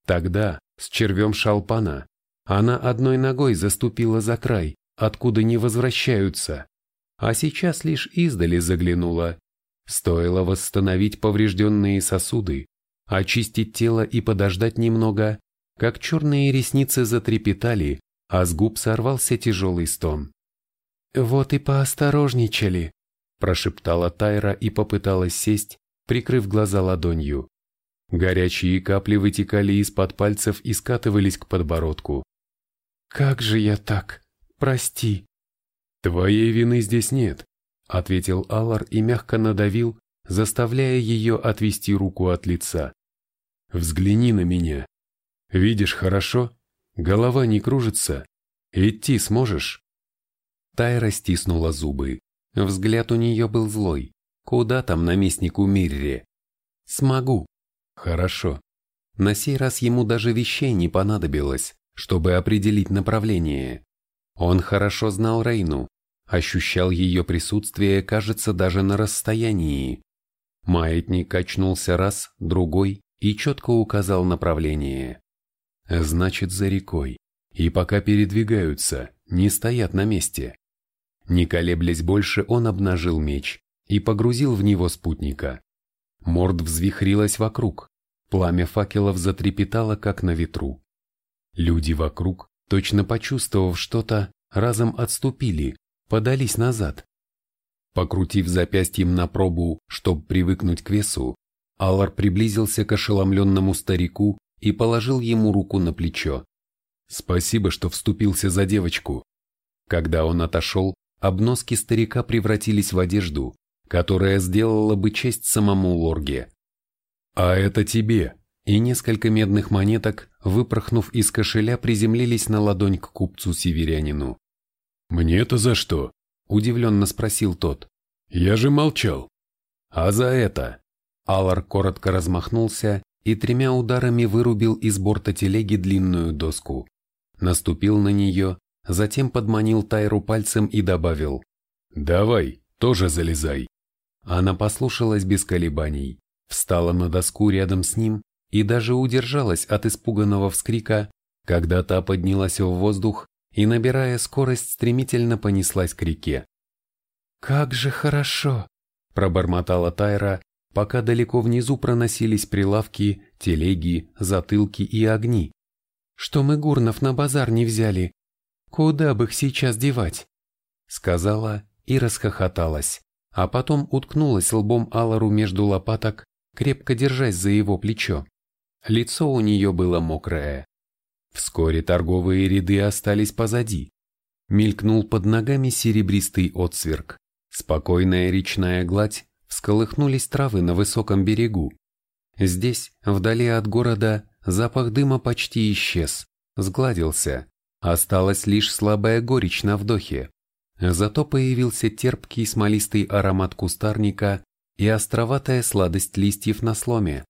Тогда, с червем шалпана, она одной ногой заступила за край, откуда не возвращаются, а сейчас лишь издали заглянула. Стоило восстановить поврежденные сосуды, очистить тело и подождать немного, как черные ресницы затрепетали, а с губ сорвался тяжелый стон. «Вот и поосторожничали», – прошептала Тайра и попыталась сесть, прикрыв глаза ладонью. Горячие капли вытекали из-под пальцев и скатывались к подбородку. «Как же я так? Прости!» «Твоей вины здесь нет», — ответил Алар и мягко надавил, заставляя ее отвести руку от лица. «Взгляни на меня. Видишь хорошо? Голова не кружится. Идти сможешь?» Тайра стиснула зубы. Взгляд у нее был злой. «Куда там наместнику Мирре?» «Смогу». «Хорошо». На сей раз ему даже вещей не понадобилось чтобы определить направление. Он хорошо знал Рейну, ощущал ее присутствие, кажется, даже на расстоянии. Маятник качнулся раз, другой и четко указал направление. Значит, за рекой. И пока передвигаются, не стоят на месте. Не колеблясь больше, он обнажил меч и погрузил в него спутника. Морд взвихрилась вокруг, пламя факелов затрепетало, как на ветру. Люди вокруг, точно почувствовав что-то, разом отступили, подались назад. Покрутив запястьем на пробу, чтобы привыкнуть к весу, Аллар приблизился к ошеломленному старику и положил ему руку на плечо. «Спасибо, что вступился за девочку». Когда он отошел, обноски старика превратились в одежду, которая сделала бы честь самому Лорге. «А это тебе», и несколько медных монеток, выпорхнув из кошеля, приземлились на ладонь к купцу-северянину. «Мне-то за что?» – удивленно спросил тот. «Я же молчал». «А за это?» Алар коротко размахнулся и тремя ударами вырубил из борта телеги длинную доску. Наступил на нее, затем подманил Тайру пальцем и добавил «Давай, тоже залезай». Она послушалась без колебаний, встала на доску рядом с ним и даже удержалась от испуганного вскрика, когда та поднялась в воздух и, набирая скорость, стремительно понеслась к реке. «Как же хорошо!» – пробормотала Тайра, пока далеко внизу проносились прилавки, телеги, затылки и огни. «Что мы Гурнов на базар не взяли? Куда бы их сейчас девать?» Сказала и расхохоталась, а потом уткнулась лбом Алару между лопаток, крепко держась за его плечо. Лицо у нее было мокрое. Вскоре торговые ряды остались позади. Мелькнул под ногами серебристый отсверк. Спокойная речная гладь, всколыхнулись травы на высоком берегу. Здесь, вдали от города, запах дыма почти исчез, сгладился. Осталась лишь слабая горечь на вдохе. Зато появился терпкий смолистый аромат кустарника и островатая сладость листьев на сломе.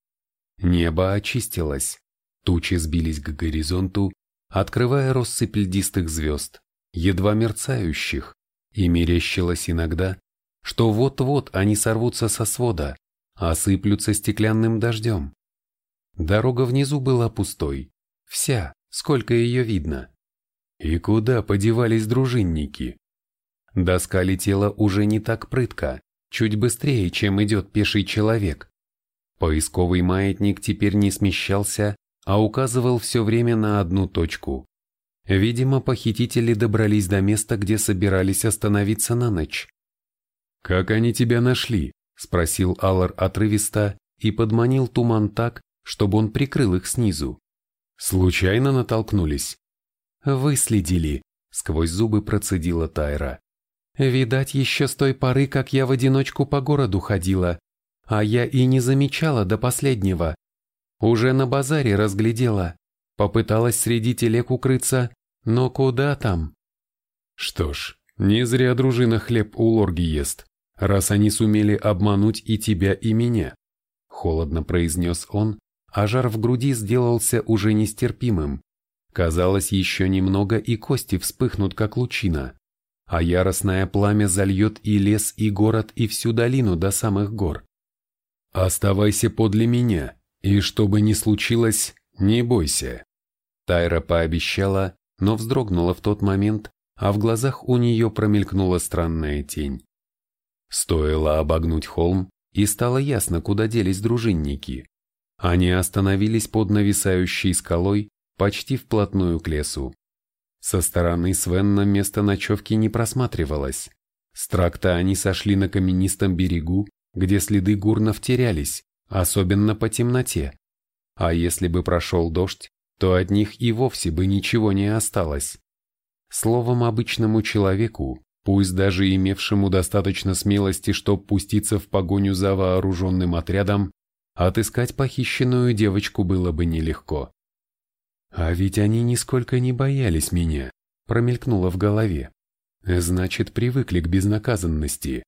Небо очистилось, тучи сбились к горизонту, открывая россыпь льдистых звезд, едва мерцающих, и мерещилось иногда, что вот-вот они сорвутся со свода, осыплются стеклянным дождем. Дорога внизу была пустой, вся, сколько ее видно. И куда подевались дружинники? Доска летела уже не так прытко, чуть быстрее, чем идет пеший человек. Поисковый маятник теперь не смещался, а указывал все время на одну точку. Видимо, похитители добрались до места, где собирались остановиться на ночь. «Как они тебя нашли?» – спросил Аллар отрывисто и подманил туман так, чтобы он прикрыл их снизу. «Случайно натолкнулись?» «Выследили», – сквозь зубы процедила Тайра. Видать, еще с той поры, как я в одиночку по городу ходила, а я и не замечала до последнего. Уже на базаре разглядела, попыталась среди телег укрыться, но куда там? Что ж, не зря дружина хлеб у лорги ест, раз они сумели обмануть и тебя, и меня. Холодно произнес он, а жар в груди сделался уже нестерпимым. Казалось, еще немного и кости вспыхнут, как лучина а яростное пламя зальет и лес, и город, и всю долину до самых гор. Оставайся подле меня, и что бы ни случилось, не бойся. Тайра пообещала, но вздрогнула в тот момент, а в глазах у нее промелькнула странная тень. Стоило обогнуть холм, и стало ясно, куда делись дружинники. Они остановились под нависающей скалой, почти вплотную к лесу. Со стороны Свенна место ночевки не просматривалось. С тракта они сошли на каменистом берегу, где следы гурнов терялись, особенно по темноте. А если бы прошел дождь, то от них и вовсе бы ничего не осталось. Словом, обычному человеку, пусть даже имевшему достаточно смелости, чтобы пуститься в погоню за вооруженным отрядом, отыскать похищенную девочку было бы нелегко. А ведь они нисколько не боялись меня, промелькнуло в голове. Значит, привыкли к безнаказанности.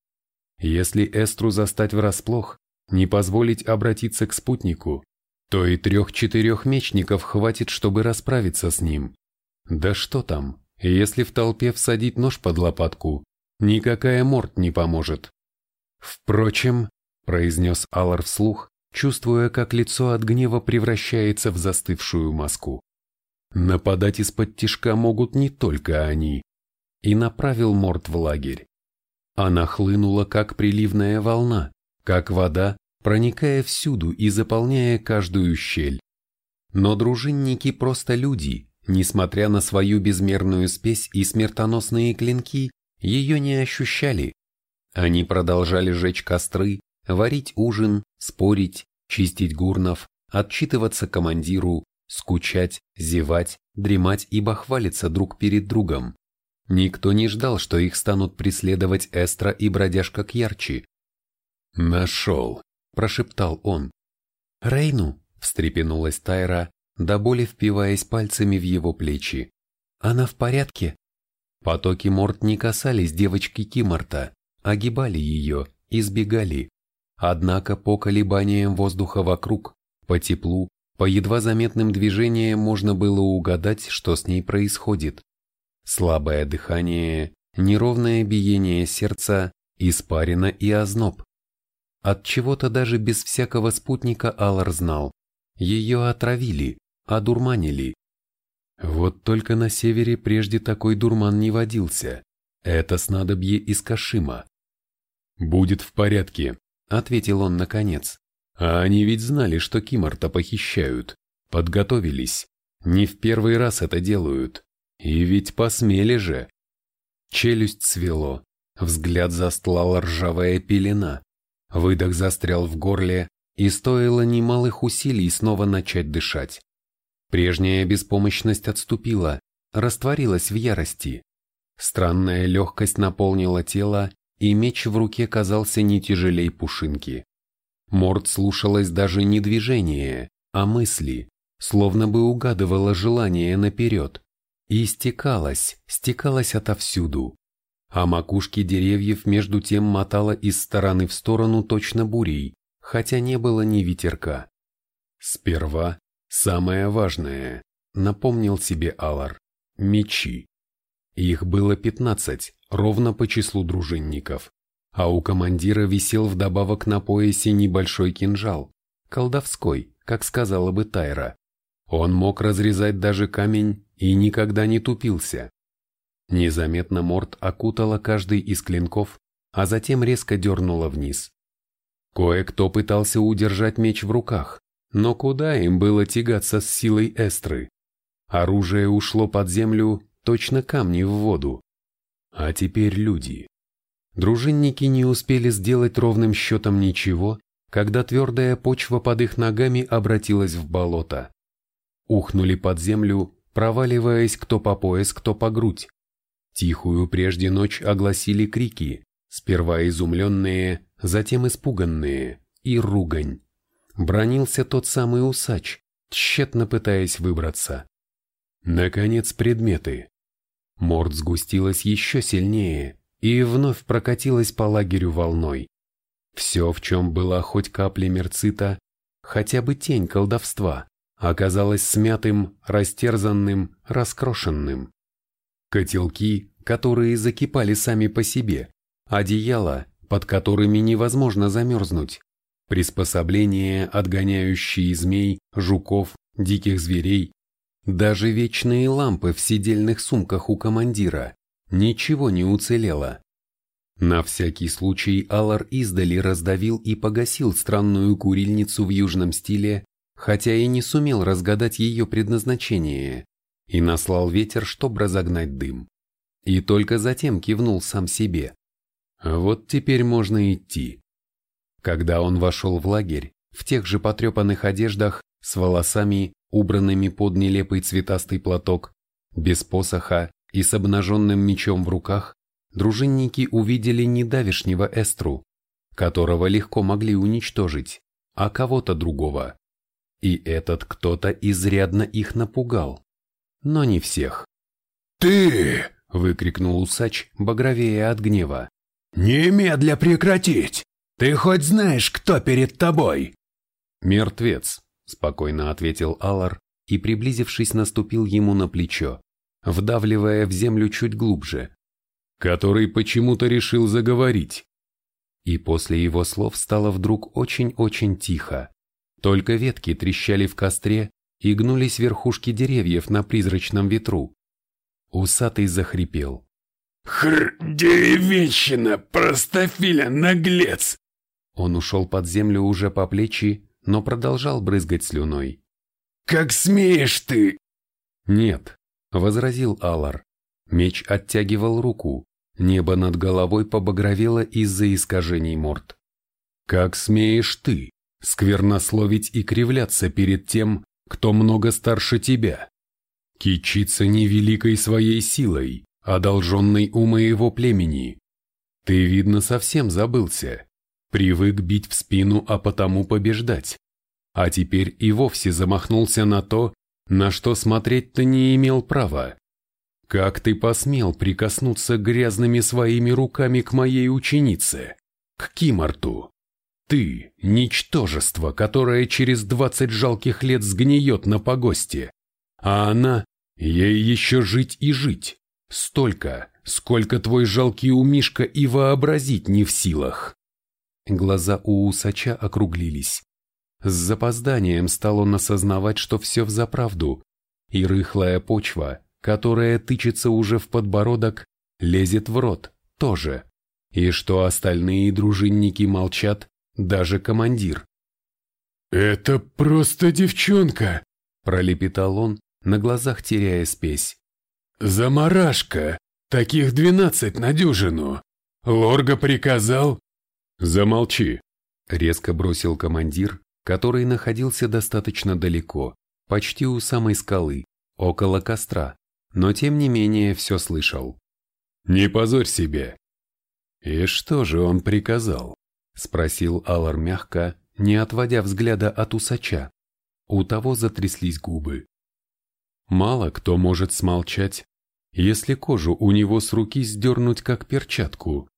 Если Эстру застать врасплох, не позволить обратиться к спутнику, то и трех-четырех мечников хватит, чтобы расправиться с ним. Да что там, если в толпе всадить нож под лопатку, никакая морд не поможет. Впрочем, произнес Алар вслух, чувствуя, как лицо от гнева превращается в застывшую маску. Нападать из-под тишка могут не только они. И направил морд в лагерь. Она хлынула, как приливная волна, как вода, проникая всюду и заполняя каждую щель. Но дружинники просто люди, несмотря на свою безмерную спесь и смертоносные клинки, ее не ощущали. Они продолжали жечь костры, варить ужин, спорить, чистить гурнов, отчитываться командиру, скучать, зевать, дремать и бахвалиться друг перед другом. Никто не ждал, что их станут преследовать Эстра и бродяжка Кьярчи. «Нашел», – прошептал он. «Рейну», – встрепенулась Тайра, до боли впиваясь пальцами в его плечи. «Она в порядке?» Потоки морд не касались девочки Кимарта, огибали ее, избегали. Однако по колебаниям воздуха вокруг, по теплу, по едва заметным движениям можно было угадать, что с ней происходит. Слабое дыхание, неровное биение сердца, испарина и озноб. От чего-то даже без всякого спутника Аллар знал. Ее отравили, одурманили. Вот только на севере прежде такой дурман не водился. Это снадобье из Кашима. «Будет в порядке», — ответил он наконец. «А они ведь знали, что Кимарта похищают. Подготовились. Не в первый раз это делают. И ведь посмели же». Челюсть свело, взгляд застлала ржавая пелена, выдох застрял в горле, и стоило немалых усилий снова начать дышать. Прежняя беспомощность отступила, растворилась в ярости. Странная легкость наполнила тело, и меч в руке казался не тяжелей пушинки. Морд слушалась даже не движение, а мысли, словно бы угадывала желание наперед, и стекалась, стекалась отовсюду. А макушки деревьев между тем мотала из стороны в сторону точно бурей, хотя не было ни ветерка. Сперва Самое важное, напомнил себе Алар, мечи. Их было пятнадцать, ровно по числу дружинников, а у командира висел вдобавок на поясе небольшой кинжал, колдовской, как сказала бы Тайра. Он мог разрезать даже камень и никогда не тупился. Незаметно Морд окутала каждый из клинков, а затем резко дернула вниз. Кое-кто пытался удержать меч в руках, но куда им было тягаться с силой эстры? Оружие ушло под землю, точно камни в воду. А теперь люди. Дружинники не успели сделать ровным счетом ничего, когда твердая почва под их ногами обратилась в болото. Ухнули под землю, проваливаясь кто по пояс, кто по грудь. Тихую прежде ночь огласили крики, сперва изумленные, затем испуганные, и ругань бронился тот самый усач, тщетно пытаясь выбраться. Наконец предметы. Морд сгустилась еще сильнее и вновь прокатилась по лагерю волной. Все, в чем была хоть капля мерцита, хотя бы тень колдовства, оказалось смятым, растерзанным, раскрошенным. Котелки, которые закипали сами по себе, одеяла, под которыми невозможно замерзнуть, приспособления, отгоняющие змей, жуков, диких зверей, даже вечные лампы в сидельных сумках у командира. Ничего не уцелело. На всякий случай Алар издали раздавил и погасил странную курильницу в южном стиле, хотя и не сумел разгадать ее предназначение, и наслал ветер, чтобы разогнать дым. И только затем кивнул сам себе. Вот теперь можно идти. Когда он вошел в лагерь, в тех же потрепанных одеждах, с волосами, убранными под нелепый цветастый платок, без посоха и с обнаженным мечом в руках, дружинники увидели не давишнего Эстру, которого легко могли уничтожить, а кого-то другого. И этот кто-то изрядно их напугал. Но не всех. «Ты!» — выкрикнул усач, багровее от гнева. «Немедля прекратить! Ты хоть знаешь, кто перед тобой?» «Мертвец», — спокойно ответил Алар и, приблизившись, наступил ему на плечо, вдавливая в землю чуть глубже, который почему-то решил заговорить. И после его слов стало вдруг очень-очень тихо. Только ветки трещали в костре и гнулись верхушки деревьев на призрачном ветру. Усатый захрипел. «Хр, деревенщина, простофиля, наглец! Он ушел под землю уже по плечи, но продолжал брызгать слюной. «Как смеешь ты!» «Нет», — возразил Алар. Меч оттягивал руку, небо над головой побагровело из-за искажений морд. «Как смеешь ты сквернословить и кривляться перед тем, кто много старше тебя? Кичиться невеликой своей силой, одолженной у моего племени. Ты, видно, совсем забылся. Привык бить в спину, а потому побеждать. А теперь и вовсе замахнулся на то, на что смотреть-то не имел права. Как ты посмел прикоснуться грязными своими руками к моей ученице, к Кимарту? Ты – ничтожество, которое через двадцать жалких лет сгниет на погосте. А она, ей еще жить и жить. Столько, сколько твой жалкий умишка и вообразить не в силах. Глаза у усача округлились. С запозданием стал он осознавать, что все взаправду, и рыхлая почва, которая тычется уже в подбородок, лезет в рот, тоже, и что остальные дружинники молчат, даже командир. «Это просто девчонка!» – пролепетал он, на глазах теряя спесь. «Замарашка! Таких двенадцать на дюжину! Лорга приказал...» «Замолчи!» – резко бросил командир, который находился достаточно далеко, почти у самой скалы, около костра, но тем не менее все слышал. «Не позорь себе!» «И что же он приказал?» – спросил Алар мягко, не отводя взгляда от усача. У того затряслись губы. Мало кто может смолчать, если кожу у него с руки сдернуть как перчатку.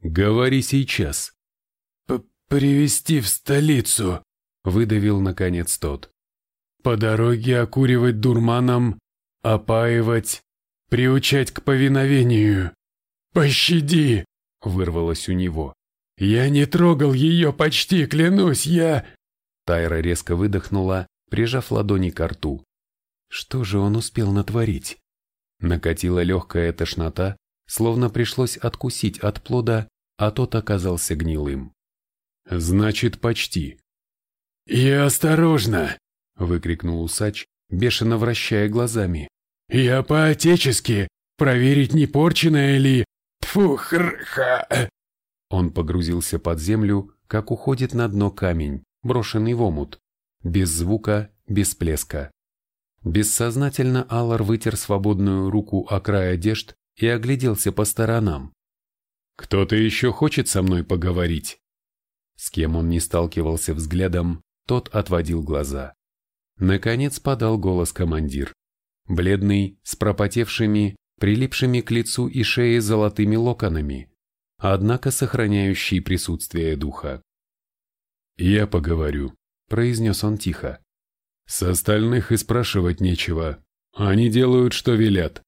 Говори сейчас. П «Привезти в столицу», — выдавил наконец тот. «По дороге окуривать дурманом, опаивать, приучать к повиновению. Пощади!» — вырвалось у него. «Я не трогал ее почти, клянусь, я...» Тайра резко выдохнула, прижав ладони к рту. Что же он успел натворить? Накатила легкая тошнота, словно пришлось откусить от плода, а тот оказался гнилым. «Значит, почти». «И осторожно!» — выкрикнул усач, бешено вращая глазами. «Я по-отечески! Проверить, не порченное ли... Тьфу, хрха!» Он погрузился под землю, как уходит на дно камень, брошенный в омут. Без звука, без плеска. Бессознательно Аллар вытер свободную руку о край одежд и огляделся по сторонам. «Кто-то еще хочет со мной поговорить?» С кем он не сталкивался взглядом, тот отводил глаза. Наконец подал голос командир. Бледный, с пропотевшими, прилипшими к лицу и шее золотыми локонами однако сохраняющий присутствие духа. «Я поговорю», — произнес он тихо. «С остальных и спрашивать нечего. Они делают, что велят.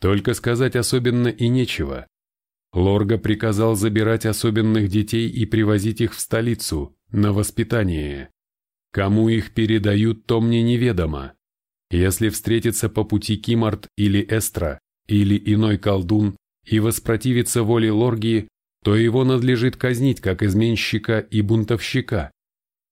Только сказать особенно и нечего. Лорга приказал забирать особенных детей и привозить их в столицу, на воспитание. Кому их передают, то мне неведомо. Если встретится по пути Кимарт или Эстра, или иной колдун, и воспротивится воле Лорги, то его надлежит казнить как изменщика и бунтовщика,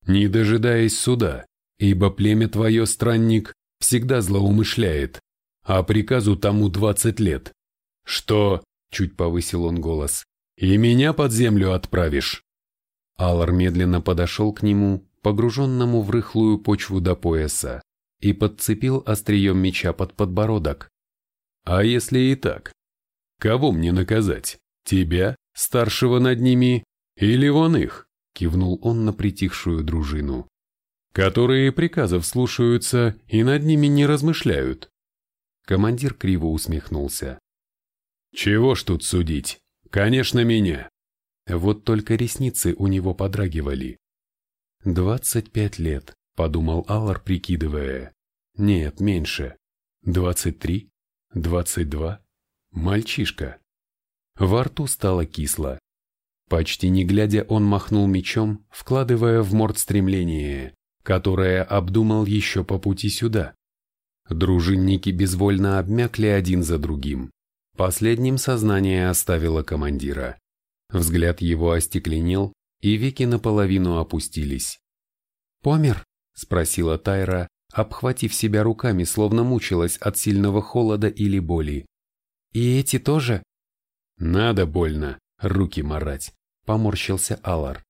не дожидаясь суда, ибо племя твое, странник, всегда злоумышляет, а приказу тому двадцать лет. Что, чуть повысил он голос, и меня под землю отправишь? Алар медленно подошел к нему, погруженному в рыхлую почву до пояса, и подцепил острием меча под подбородок. А если и так? Кого мне наказать? Тебя, старшего над ними, или вон их? Кивнул он на притихшую дружину. Которые приказов слушаются и над ними не размышляют. Командир криво усмехнулся. Чего ж тут судить? Конечно, меня. Вот только ресницы у него подрагивали. «Двадцать пять лет», — подумал Аллар, прикидывая. «Нет, меньше. Двадцать три? Двадцать два?» Мальчишка. Во рту стало кисло. Почти не глядя, он махнул мечом, вкладывая в морд стремление, которое обдумал еще по пути сюда. Дружинники безвольно обмякли один за другим. Последним сознание оставило командира. Взгляд его остекленел, и веки наполовину опустились. «Помер?» – спросила Тайра, обхватив себя руками, словно мучилась от сильного холода или боли. «И эти тоже?» «Надо больно, руки марать», — поморщился Алар.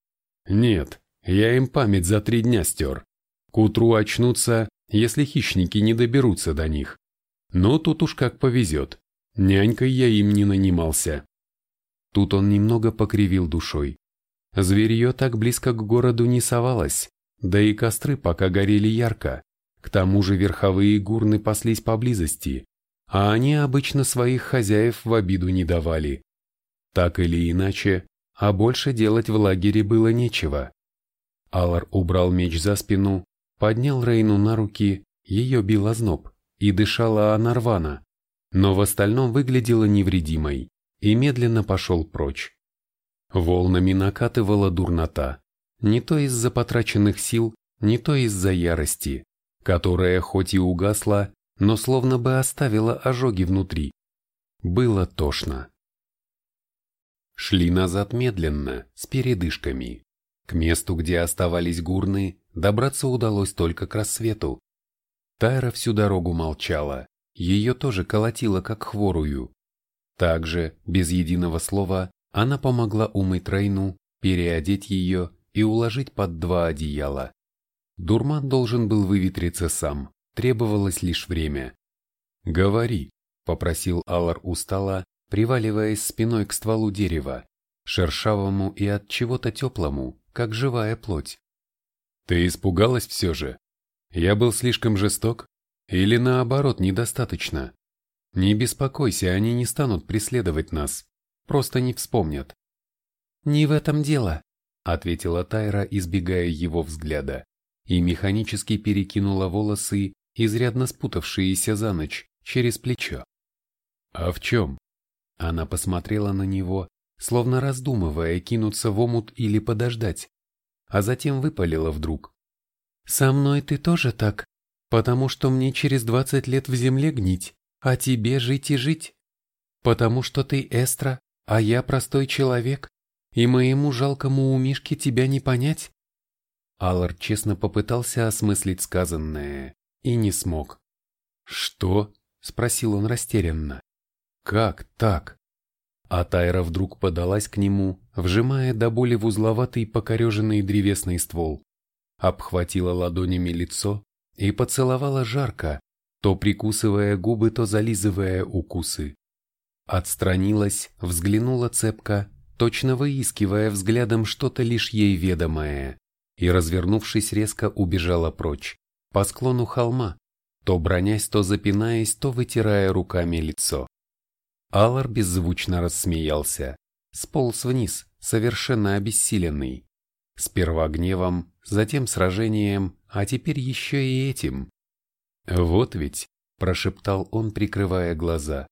«Нет, я им память за три дня стер. К утру очнутся, если хищники не доберутся до них. Но тут уж как повезет. Нянькой я им не нанимался». Тут он немного покривил душой. Зверье так близко к городу не совалось, да и костры пока горели ярко. К тому же верховые гурны паслись поблизости, а они обычно своих хозяев в обиду не давали. Так или иначе, а больше делать в лагере было нечего. Алар убрал меч за спину, поднял Рейну на руки, ее бил озноб, и дышала она рвано, но в остальном выглядела невредимой, и медленно пошел прочь. Волнами накатывала дурнота, не то из-за потраченных сил, не то из-за ярости, которая хоть и угасла, но словно бы оставила ожоги внутри. Было тошно. Шли назад медленно, с передышками. К месту, где оставались гурны, добраться удалось только к рассвету. Тайра всю дорогу молчала, ее тоже колотило как хворую. Также, без единого слова, она помогла умыть Рейну, переодеть ее и уложить под два одеяла. Дурман должен был выветриться сам, требовалось лишь время. «Говори», — попросил Алар устало, приваливаясь спиной к стволу дерева, шершавому и от чего-то теплому, как живая плоть. «Ты испугалась все же? Я был слишком жесток? Или наоборот, недостаточно? Не беспокойся, они не станут преследовать нас, просто не вспомнят». «Не в этом дело», — ответила Тайра, избегая его взгляда, и механически перекинула волосы, изрядно спутавшиеся за ночь, через плечо. «А в чем?» Она посмотрела на него, словно раздумывая, кинуться в омут или подождать, а затем выпалила вдруг. «Со мной ты тоже так, потому что мне через двадцать лет в земле гнить, а тебе жить и жить. Потому что ты Эстра, а я простой человек, и моему жалкому умишке тебя не понять». Аллар честно попытался осмыслить сказанное и не смог. «Что?» — спросил он растерянно. Как так? А Тайра вдруг подалась к нему, вжимая до боли в узловатый покореженный древесный ствол, обхватила ладонями лицо и поцеловала жарко, то прикусывая губы, то зализывая укусы. Отстранилась, взглянула цепко, точно выискивая взглядом что-то лишь ей ведомое, и, развернувшись, резко убежала прочь, по склону холма, то бронясь, то запинаясь, то вытирая руками лицо. Аллар беззвучно рассмеялся, сполз вниз, совершенно обессиленный. Сперва гневом, затем сражением, а теперь еще и этим. «Вот ведь», — прошептал он, прикрывая глаза.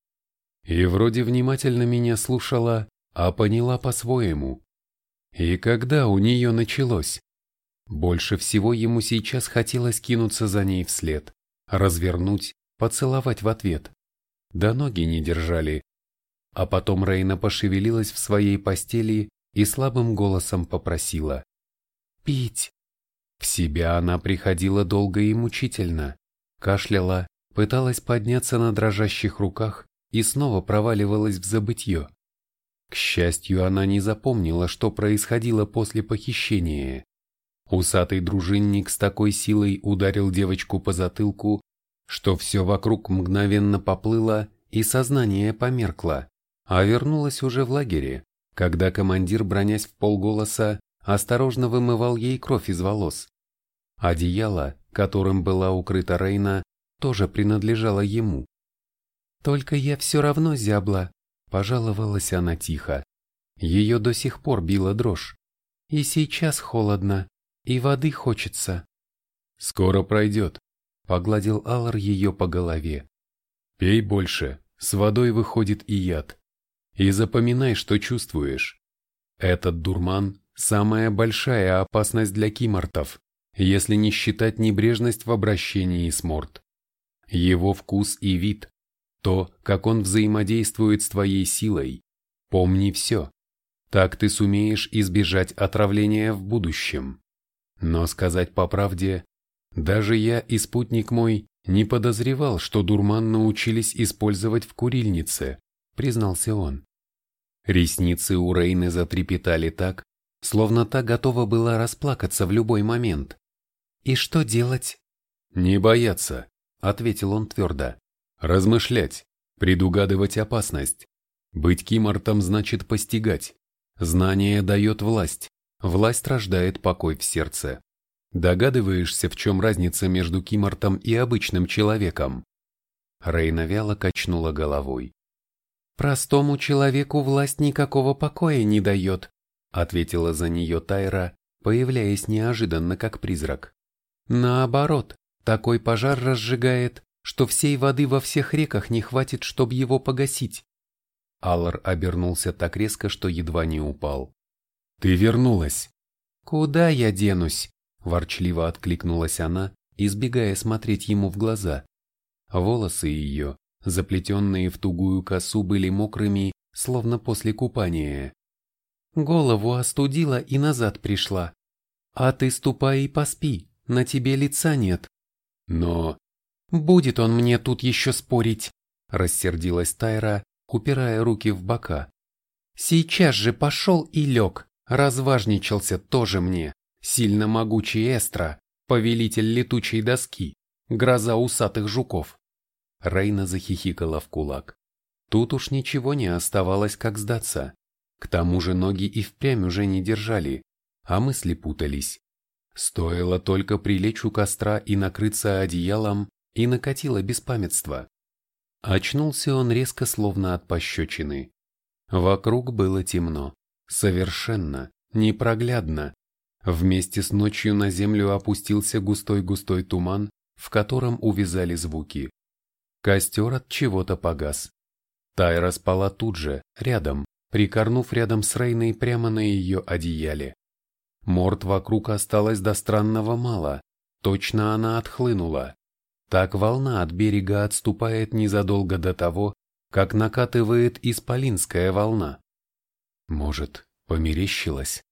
И вроде внимательно меня слушала, а поняла по-своему. И когда у нее началось? Больше всего ему сейчас хотелось кинуться за ней вслед, развернуть, поцеловать в ответ. Да ноги не держали, а потом Рейна пошевелилась в своей постели и слабым голосом попросила. «Пить!» В себя она приходила долго и мучительно, кашляла, пыталась подняться на дрожащих руках и снова проваливалась в забытье. К счастью, она не запомнила, что происходило после похищения. Усатый дружинник с такой силой ударил девочку по затылку, что все вокруг мгновенно поплыло и сознание померкло а вернулась уже в лагере, когда командир, бронясь в полголоса, осторожно вымывал ей кровь из волос. Одеяло, которым была укрыта Рейна, тоже принадлежало ему. «Только я все равно зябла», – пожаловалась она тихо. Ее до сих пор била дрожь. «И сейчас холодно, и воды хочется». «Скоро пройдет», – погладил Аллар ее по голове. «Пей больше, с водой выходит и яд. И запоминай, что чувствуешь. Этот дурман – самая большая опасность для кимортов, если не считать небрежность в обращении с морд. Его вкус и вид, то, как он взаимодействует с твоей силой, помни все. Так ты сумеешь избежать отравления в будущем. Но сказать по правде, даже я и спутник мой не подозревал, что дурман научились использовать в курильнице признался он. Ресницы у Рейны затрепетали так, словно та готова была расплакаться в любой момент. «И что делать?» «Не бояться», — ответил он твердо. «Размышлять, предугадывать опасность. Быть кимортом значит постигать. Знание дает власть, власть рождает покой в сердце. Догадываешься, в чем разница между кимортом и обычным человеком?» Рейна вяло качнула головой. «Простому человеку власть никакого покоя не дает», ответила за нее Тайра, появляясь неожиданно как призрак. «Наоборот, такой пожар разжигает, что всей воды во всех реках не хватит, чтобы его погасить». Аллар обернулся так резко, что едва не упал. «Ты вернулась!» «Куда я денусь?» – ворчливо откликнулась она, избегая смотреть ему в глаза. Волосы ее, заплетенные в тугую косу, были мокрыми, словно после купания. Голову остудила и назад пришла. А ты ступай и поспи, на тебе лица нет. Но... Будет он мне тут еще спорить, рассердилась Тайра, упирая руки в бока. Сейчас же пошел и лег, разважничался тоже мне, сильно могучий Эстра, повелитель летучей доски, гроза усатых жуков. Рейна захихикала в кулак. Тут уж ничего не оставалось, как сдаться. К тому же ноги и впрямь уже не держали, а мысли путались. Стоило только прилечь у костра и накрыться одеялом, и накатило беспамятство. Очнулся он резко, словно от пощечины. Вокруг было темно, совершенно, непроглядно. Вместе с ночью на землю опустился густой-густой туман, в котором увязали звуки. Костер от чего-то погас. Тайра спала тут же, рядом, прикорнув рядом с Рейной прямо на ее одеяле. Морд вокруг осталось до странного мало, точно она отхлынула. Так волна от берега отступает незадолго до того, как накатывает исполинская волна. Может, померещилась?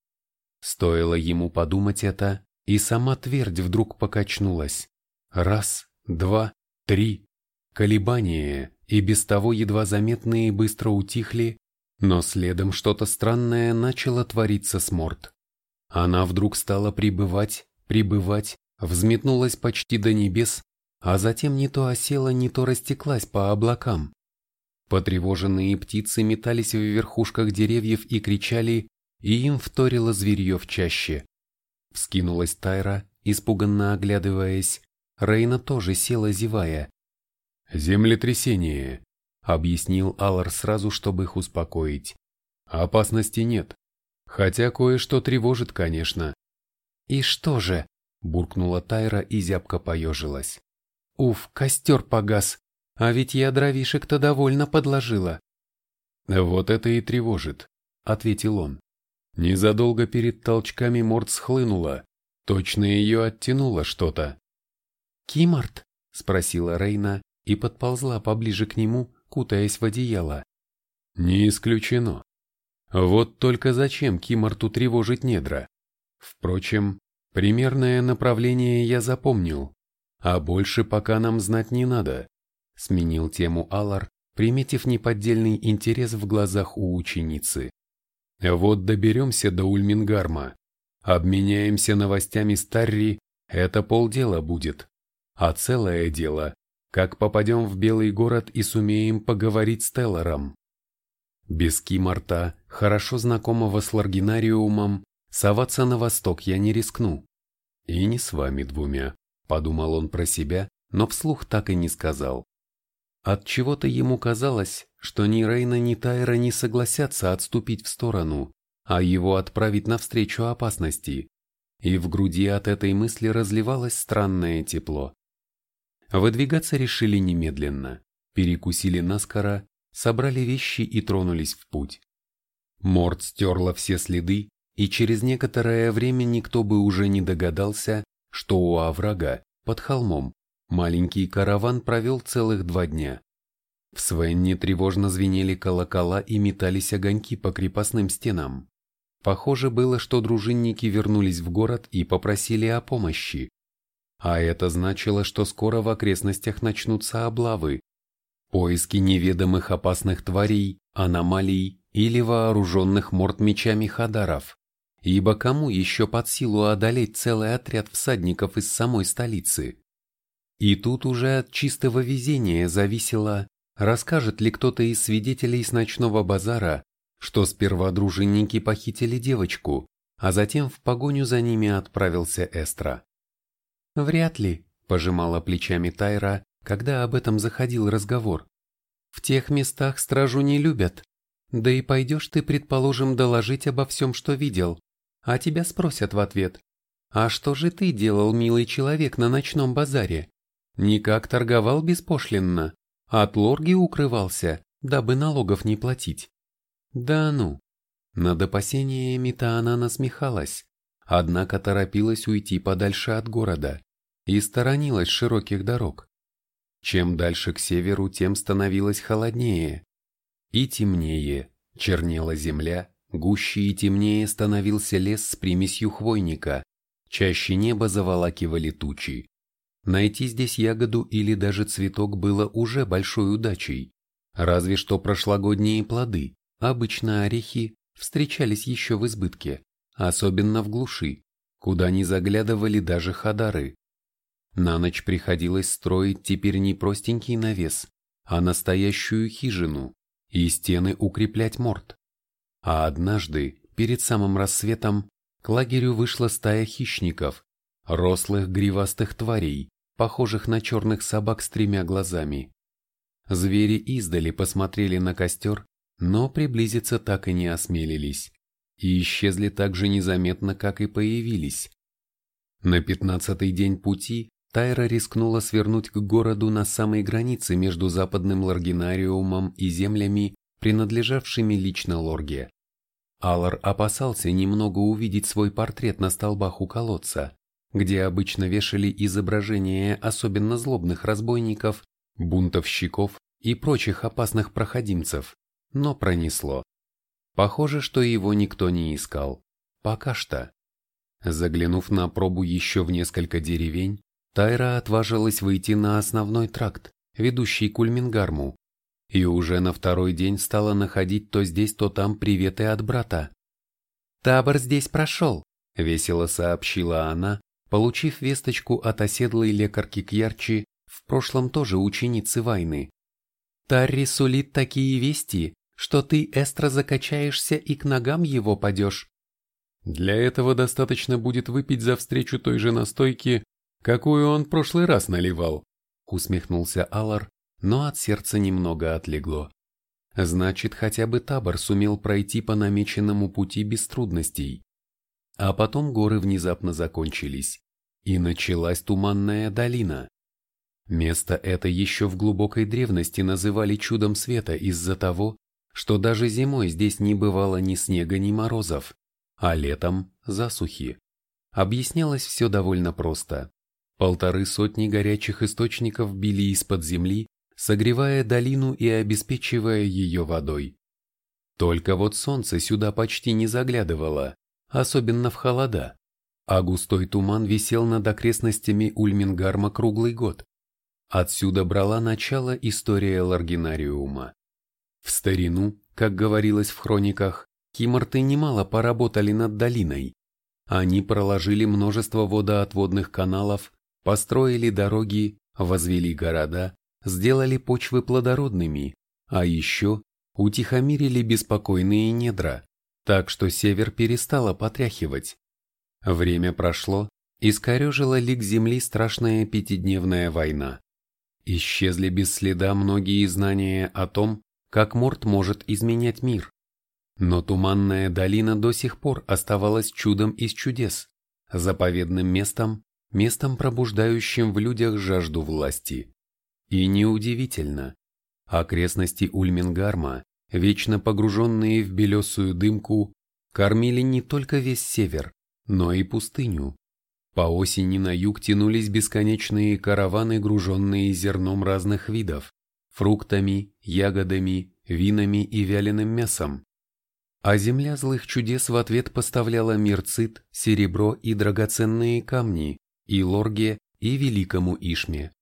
Стоило ему подумать это, и сама твердь вдруг покачнулась. Раз, два, три. Колебания, и без того едва заметные, быстро утихли, но следом что-то странное начало твориться с Морд. Она вдруг стала прибывать, прибывать, взметнулась почти до небес, а затем не то осела, не то растеклась по облакам. Потревоженные птицы метались в верхушках деревьев и кричали, и им вторило зверье в чаще. Вскинулась Тайра, испуганно оглядываясь. Рейна тоже села, зевая. «Землетрясение», — объяснил Аллар сразу, чтобы их успокоить. «Опасности нет. Хотя кое-что тревожит, конечно». «И что же?» — буркнула Тайра и зябко поежилась. Уф, костер погас, а ведь я дровишек-то довольно подложила. Вот это и тревожит, ответил он. Незадолго перед толчками морд схлынула, точно ее оттянуло что-то. «Кимарт?» — спросила Рейна и подползла поближе к нему, кутаясь в одеяло. «Не исключено. Вот только зачем Кимарту тревожить недра? Впрочем, примерное направление я запомнил. А больше пока нам знать не надо, сменил тему Алар, приметив неподдельный интерес в глазах у ученицы. Вот доберемся до Ульмингарма, обменяемся новостями Старри, это полдела будет. А целое дело, как попадем в Белый город и сумеем поговорить с Теллором. Без Кимарта, хорошо знакомого с Ларгинариумом, соваться на восток я не рискну. И не с вами двумя. Подумал он про себя, но вслух так и не сказал. От чего-то ему казалось, что ни Рейна, ни Тайра не согласятся отступить в сторону, а его отправить навстречу опасности. И в груди от этой мысли разливалось странное тепло. Выдвигаться решили немедленно, перекусили наскоро, собрали вещи и тронулись в путь. Морд стерла все следы, и через некоторое время никто бы уже не догадался, что у оврага, под холмом, маленький караван провел целых два дня. В Свенне тревожно звенели колокола и метались огоньки по крепостным стенам. Похоже было, что дружинники вернулись в город и попросили о помощи. А это значило, что скоро в окрестностях начнутся облавы. Поиски неведомых опасных тварей, аномалий или вооруженных морд мечами хадаров ибо кому еще под силу одолеть целый отряд всадников из самой столицы? И тут уже от чистого везения зависело, расскажет ли кто-то из свидетелей с ночного базара, что сперва дружинники похитили девочку, а затем в погоню за ними отправился Эстра. «Вряд ли», – пожимала плечами Тайра, когда об этом заходил разговор. «В тех местах стражу не любят. Да и пойдешь ты, предположим, доложить обо всем, что видел а тебя спросят в ответ, «А что же ты делал, милый человек, на ночном базаре? Никак торговал беспошлинно, от лорги укрывался, дабы налогов не платить». Да ну. Над опасениями-то она насмехалась, однако торопилась уйти подальше от города и сторонилась широких дорог. Чем дальше к северу, тем становилось холоднее. И темнее, чернела земля, гуще и темнее становился лес с примесью хвойника, чаще небо заволакивали тучи. Найти здесь ягоду или даже цветок было уже большой удачей. Разве что прошлогодние плоды, обычно орехи, встречались еще в избытке, особенно в глуши, куда не заглядывали даже хадары. На ночь приходилось строить теперь не простенький навес, а настоящую хижину, и стены укреплять морд. А однажды, перед самым рассветом, к лагерю вышла стая хищников, рослых гривастых тварей, похожих на черных собак с тремя глазами. Звери издали посмотрели на костер, но приблизиться так и не осмелились, и исчезли так же незаметно, как и появились. На пятнадцатый день пути Тайра рискнула свернуть к городу на самой границе между западным Ларгинариумом и землями, принадлежавшими лично Лорге. Алар опасался немного увидеть свой портрет на столбах у колодца, где обычно вешали изображения особенно злобных разбойников, бунтовщиков и прочих опасных проходимцев, но пронесло. Похоже, что его никто не искал. Пока что. Заглянув на пробу еще в несколько деревень, Тайра отважилась выйти на основной тракт, ведущий к Ульмингарму, и уже на второй день стала находить то здесь, то там приветы от брата. «Табор здесь прошел», — весело сообщила она, получив весточку от оседлой лекарки Кьярчи, в прошлом тоже ученицы Вайны. «Тарри сулит такие вести, что ты, Эстра, закачаешься и к ногам его падешь». Для этого достаточно будет выпить за встречу той же настойки, какую он прошлый раз наливал, усмехнулся Алар, но от сердца немного отлегло. Значит, хотя бы табор сумел пройти по намеченному пути без трудностей. А потом горы внезапно закончились, и началась туманная долина. Место это еще в глубокой древности называли чудом света из-за того, что даже зимой здесь не бывало ни снега, ни морозов, а летом – засухи. Объяснялось все довольно просто. Полторы сотни горячих источников били из-под земли, согревая долину и обеспечивая ее водой. Только вот солнце сюда почти не заглядывало, особенно в холода, а густой туман висел над окрестностями Ульмингарма круглый год. Отсюда брала начало история Ларгинариума. В старину, как говорилось в хрониках, киморты немало поработали над долиной. Они проложили множество водоотводных каналов, построили дороги, возвели города, сделали почвы плодородными, а еще утихомирили беспокойные недра, так что север перестало потряхивать. Время прошло, и скорежила лик земли страшная пятидневная война. Исчезли без следа многие знания о том, как Морт может изменять мир. Но Туманная долина до сих пор оставалась чудом из чудес, заповедным местом, местом, пробуждающим в людях жажду власти. И неудивительно, окрестности Ульмингарма, вечно погруженные в белесую дымку, кормили не только весь север, но и пустыню. По осени на юг тянулись бесконечные караваны, груженные зерном разных видов, фруктами, ягодами, винами и вяленым мясом. А земля злых чудес в ответ поставляла мирцит, серебро и драгоценные камни, и Лорге, и Великому Ишме.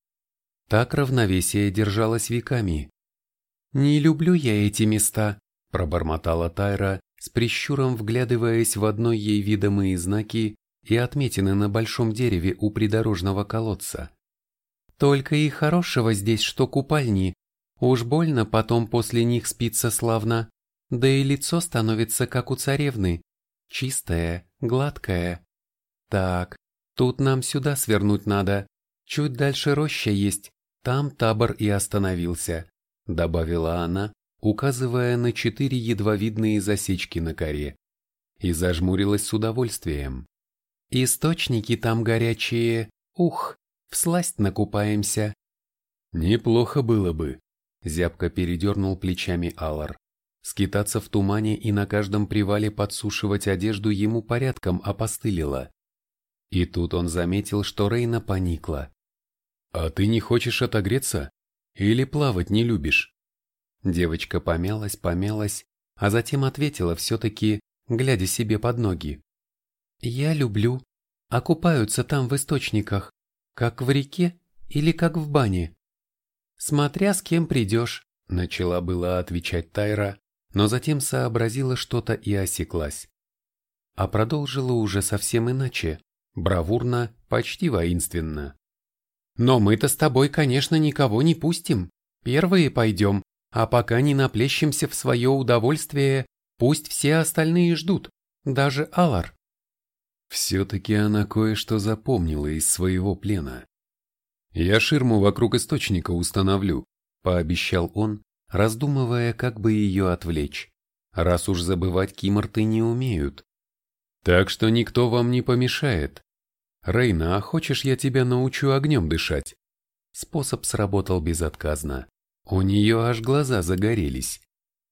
Так равновесие держалось веками. «Не люблю я эти места», – пробормотала Тайра, с прищуром вглядываясь в одной ей видомые знаки и отметины на большом дереве у придорожного колодца. «Только и хорошего здесь, что купальни. Уж больно потом после них спится славно, да и лицо становится как у царевны, чистое, гладкое. Так, тут нам сюда свернуть надо, чуть дальше роща есть, там табор и остановился, добавила она, указывая на четыре едва видные засечки на коре, и зажмурилась с удовольствием. Источники там горячие, ух, всласть накупаемся. Неплохо было бы, зябко передернул плечами Алар. Скитаться в тумане и на каждом привале подсушивать одежду ему порядком опостылило. И тут он заметил, что Рейна поникла. «А ты не хочешь отогреться? Или плавать не любишь?» Девочка помялась, помялась, а затем ответила все-таки, глядя себе под ноги. «Я люблю. Окупаются там в источниках, как в реке или как в бане. Смотря с кем придешь», — начала была отвечать Тайра, но затем сообразила что-то и осеклась. А продолжила уже совсем иначе, бравурно, почти воинственно. «Но мы-то с тобой, конечно, никого не пустим. Первые пойдем, а пока не наплещемся в свое удовольствие, пусть все остальные ждут, даже Алар. Все-таки она кое-что запомнила из своего плена. «Я ширму вокруг источника установлю», — пообещал он, раздумывая, как бы ее отвлечь, раз уж забывать киморты не умеют. «Так что никто вам не помешает. Рейна, а хочешь я тебя научу огнем дышать?» Способ сработал безотказно. У нее аж глаза загорелись.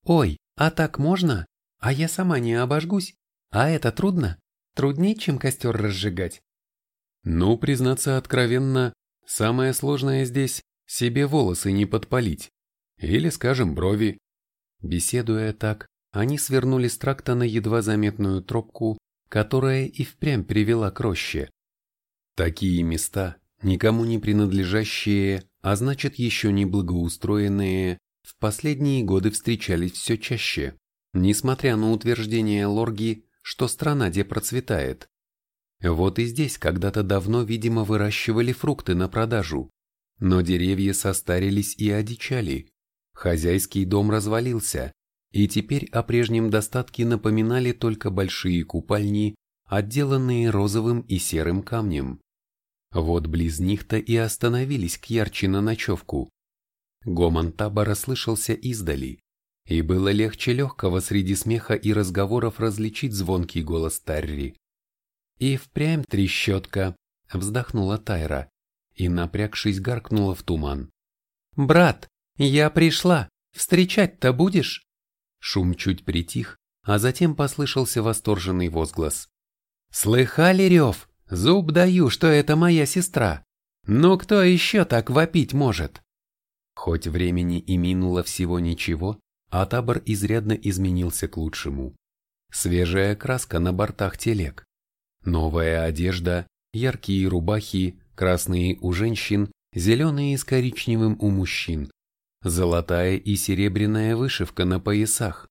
«Ой, а так можно? А я сама не обожгусь? А это трудно? Труднее, чем костер разжигать?» Ну, признаться откровенно, самое сложное здесь – себе волосы не подпалить. Или, скажем, брови. Беседуя так, они свернули с тракта на едва заметную тропку, которая и впрямь привела к роще. Такие места, никому не принадлежащие, а значит еще не благоустроенные, в последние годы встречались все чаще, несмотря на утверждение Лорги, что страна где процветает. Вот и здесь когда-то давно, видимо, выращивали фрукты на продажу, но деревья состарились и одичали. Хозяйский дом развалился, и теперь о прежнем достатке напоминали только большие купальни, отделанные розовым и серым камнем. Вот близ них-то и остановились к ярче на ночевку. Гомон табора слышался издали, и было легче легкого среди смеха и разговоров различить звонкий голос Тарри. «И впрямь трещотка», — вздохнула Тайра, и, напрягшись, гаркнула в туман. «Брат, я пришла, встречать-то будешь?» Шум чуть притих, а затем послышался восторженный возглас. «Слыхали рев? Зуб даю, что это моя сестра. Но кто еще так вопить может? Хоть времени и минуло всего ничего, а табор изрядно изменился к лучшему. Свежая краска на бортах телег, новая одежда, яркие рубахи, красные у женщин, зеленые с коричневым у мужчин, золотая и серебряная вышивка на поясах,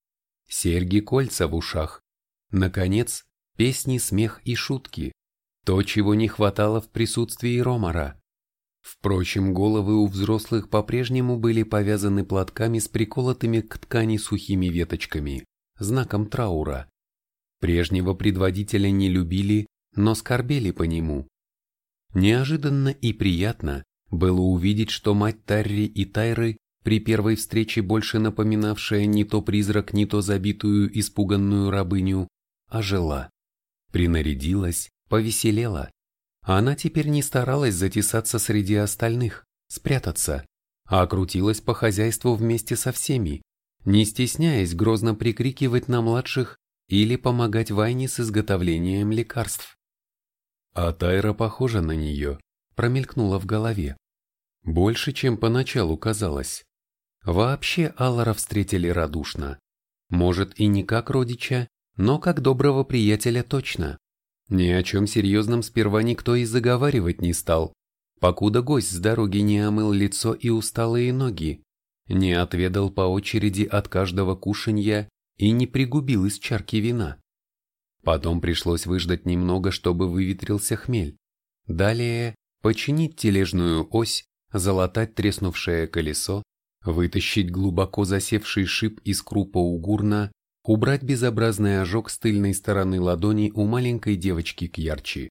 серьги-кольца в ушах, наконец, песни, смех и шутки. То, чего не хватало в присутствии Ромара. Впрочем, головы у взрослых по-прежнему были повязаны платками с приколотыми к ткани сухими веточками, знаком траура. Прежнего предводителя не любили, но скорбели по нему. Неожиданно и приятно было увидеть, что мать Тарри и Тайры, при первой встрече больше напоминавшая не то призрак, не то забитую, испуганную рабыню, ожила, принарядилась, повеселела. Она теперь не старалась затесаться среди остальных, спрятаться, а крутилась по хозяйству вместе со всеми, не стесняясь грозно прикрикивать на младших или помогать Вайне с изготовлением лекарств. А Тайра похожа на нее, промелькнула в голове. Больше, чем поначалу казалось. Вообще Аллара встретили радушно. Может и не как родича, но как доброго приятеля точно. Ни о чем серьезном сперва никто и заговаривать не стал, покуда гость с дороги не омыл лицо и усталые ноги, не отведал по очереди от каждого кушанья и не пригубил из чарки вина. Потом пришлось выждать немного, чтобы выветрился хмель. Далее починить тележную ось, залатать треснувшее колесо, вытащить глубоко засевший шип из крупа угурна убрать безобразный ожог с тыльной стороны ладони у маленькой девочки Кьярчи.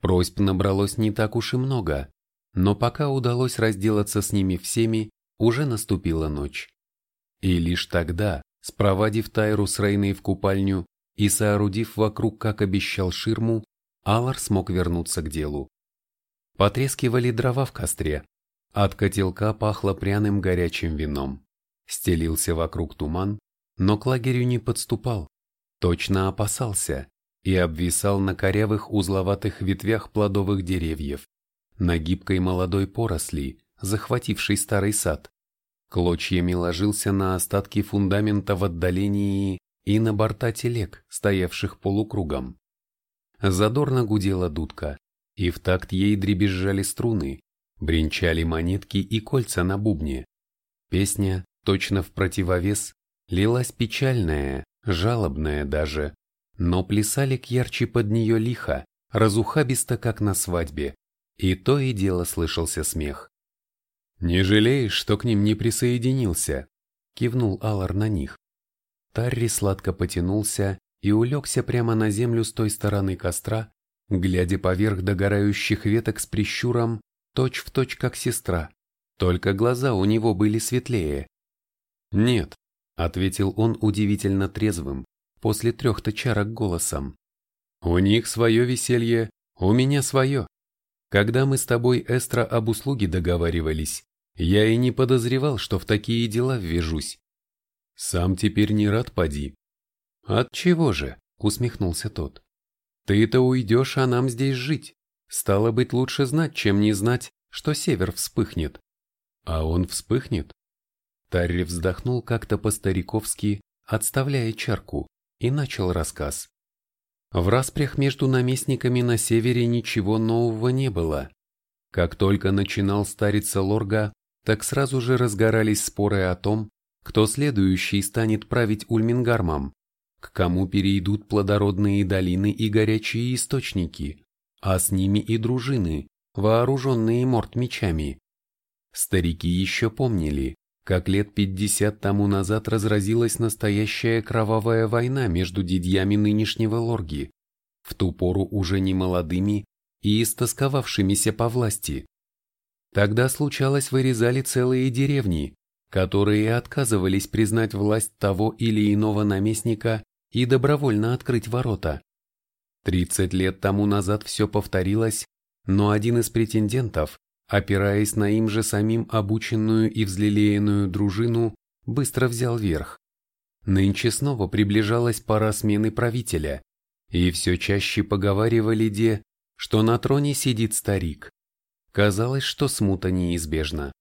Просьб набралось не так уж и много, но пока удалось разделаться с ними всеми, уже наступила ночь. И лишь тогда, спровадив Тайру с Рейной в купальню и соорудив вокруг, как обещал, ширму, Алар смог вернуться к делу. Потрескивали дрова в костре, от котелка пахло пряным горячим вином. Стелился вокруг туман, но к лагерю не подступал, точно опасался и обвисал на корявых узловатых ветвях плодовых деревьев, на гибкой молодой поросли, захватившей старый сад. Клочьями ложился на остатки фундамента в отдалении и на борта телег, стоявших полукругом. Задорно гудела дудка, и в такт ей дребезжали струны, бренчали монетки и кольца на бубне. Песня, точно в противовес, лилась печальная, жалобная даже, но плясали к ярче под нее лихо, разухабисто, как на свадьбе, и то и дело слышался смех. «Не жалеешь, что к ним не присоединился?» — кивнул Алар на них. Тарри сладко потянулся и улегся прямо на землю с той стороны костра, глядя поверх догорающих веток с прищуром, точь в точь как сестра, только глаза у него были светлее. «Нет», — ответил он удивительно трезвым, после трех-то чарок голосом. «У них свое веселье, у меня свое. Когда мы с тобой, Эстра, об услуге договаривались, я и не подозревал, что в такие дела ввяжусь. Сам теперь не рад поди». «От чего же?» — усмехнулся тот. «Ты-то уйдешь, а нам здесь жить. Стало быть, лучше знать, чем не знать, что север вспыхнет». «А он вспыхнет?» Тарри вздохнул как-то по-стариковски, отставляя чарку, и начал рассказ. В распрях между наместниками на севере ничего нового не было. Как только начинал стариться Лорга, так сразу же разгорались споры о том, кто следующий станет править Ульмингармом, к кому перейдут плодородные долины и горячие источники, а с ними и дружины, вооруженные морт-мечами. Старики еще помнили, как лет пятьдесят тому назад разразилась настоящая кровавая война между дядьями нынешнего Лорги, в ту пору уже не молодыми и истосковавшимися по власти. Тогда случалось вырезали целые деревни, которые отказывались признать власть того или иного наместника и добровольно открыть ворота. Тридцать лет тому назад все повторилось, но один из претендентов, опираясь на им же самим обученную и взлелеянную дружину, быстро взял верх. Нынче снова приближалась пора смены правителя, и все чаще поговаривали де, что на троне сидит старик. Казалось, что смута неизбежна.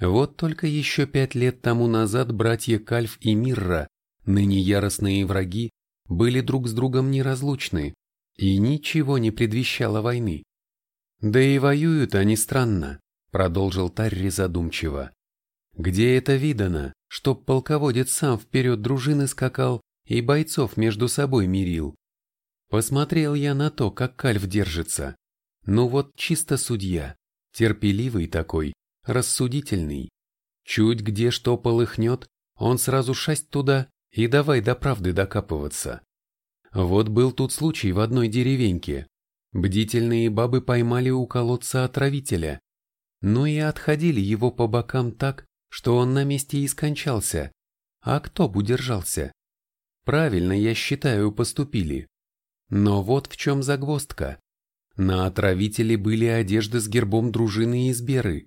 Вот только еще пять лет тому назад братья Кальф и Мирра, ныне яростные враги, были друг с другом неразлучны, и ничего не предвещало войны. Да и воюют они странно, продолжил Тарри задумчиво. Где это видано, чтоб полководец сам вперед дружины скакал и бойцов между собой мирил? Посмотрел я на то, как Кальф держится. Ну вот чисто судья, терпеливый такой, рассудительный. Чуть где что полыхнет, он сразу шасть туда и давай до правды докапываться. Вот был тут случай в одной деревеньке. Бдительные бабы поймали у колодца отравителя, но и отходили его по бокам так, что он на месте и скончался. А кто бы удержался? Правильно, я считаю, поступили. Но вот в чем загвоздка. На отравителе были одежды с гербом дружины из Беры.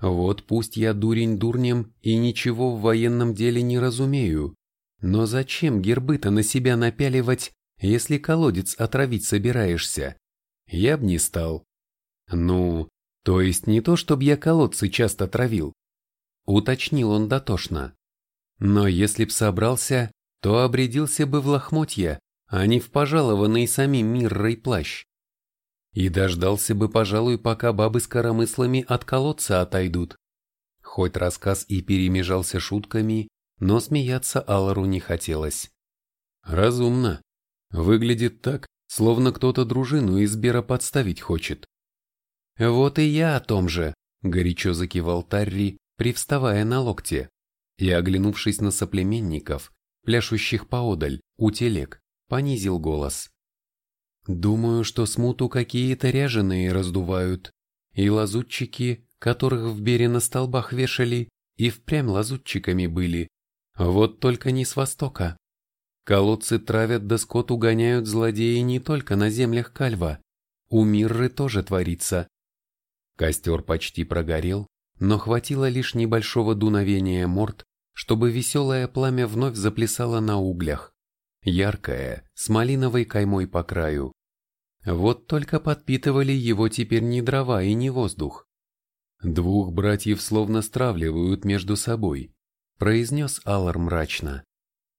Вот пусть я дурень дурнем и ничего в военном деле не разумею, но зачем гербы-то на себя напяливать если колодец отравить собираешься. Я б не стал. Ну, то есть не то, чтобы я колодцы часто травил. Уточнил он дотошно. Но если б собрался, то обрядился бы в лохмотья, а не в пожалованный самим Миррой плащ. И дождался бы, пожалуй, пока бабы с коромыслами от колодца отойдут. Хоть рассказ и перемежался шутками, но смеяться Алару не хотелось. Разумно. Выглядит так, словно кто-то дружину из Бера подставить хочет. «Вот и я о том же», — горячо закивал Тарри, привставая на локте, и, оглянувшись на соплеменников, пляшущих поодаль, у телег, понизил голос. «Думаю, что смуту какие-то ряженые раздувают, и лазутчики, которых в Бере на столбах вешали, и впрямь лазутчиками были, вот только не с востока. Колодцы травят да скот угоняют злодеи не только на землях Кальва. У Мирры тоже творится. Костер почти прогорел, но хватило лишь небольшого дуновения морд, чтобы веселое пламя вновь заплясало на углях. Яркое, с малиновой каймой по краю. Вот только подпитывали его теперь не дрова и не воздух. Двух братьев словно стравливают между собой, произнес Аллар мрачно.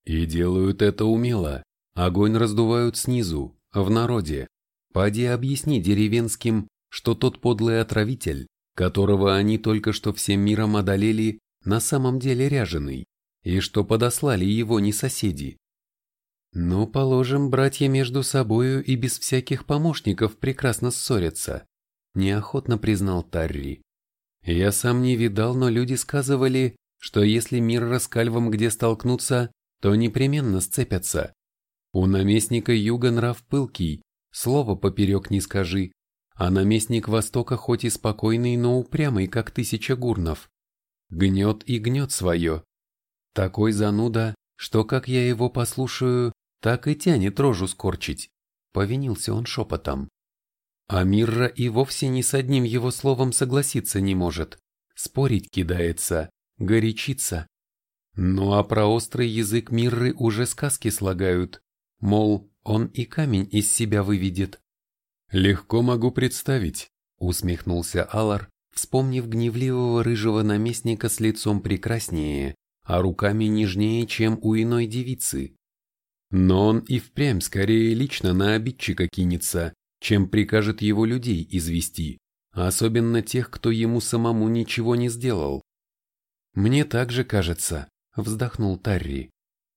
И делают это умело. Огонь раздувают снизу, в народе. Поди объясни деревенским, что тот подлый отравитель, которого они только что всем миром одолели, на самом деле ряженый, и что подослали его не соседи. Ну, положим, братья между собою и без всяких помощников прекрасно ссорятся, неохотно признал Тарри. Я сам не видал, но люди сказывали, что если мир раскальвом где столкнутся, то непременно сцепятся. У наместника юга нрав пылкий, слова поперек не скажи, а наместник востока хоть и спокойный, но упрямый, как тысяча гурнов. Гнет и гнет свое. Такой зануда, что как я его послушаю, так и тянет рожу скорчить. Повинился он шепотом. А Мирра и вовсе ни с одним его словом согласиться не может. Спорить кидается, горячится. Ну а про острый язык Мирры уже сказки слагают, мол, он и камень из себя выведет. «Легко могу представить», — усмехнулся Алар, вспомнив гневливого рыжего наместника с лицом прекраснее, а руками нежнее, чем у иной девицы. Но он и впрямь скорее лично на обидчика кинется, чем прикажет его людей извести, особенно тех, кто ему самому ничего не сделал. «Мне так же кажется», — вздохнул Тарри.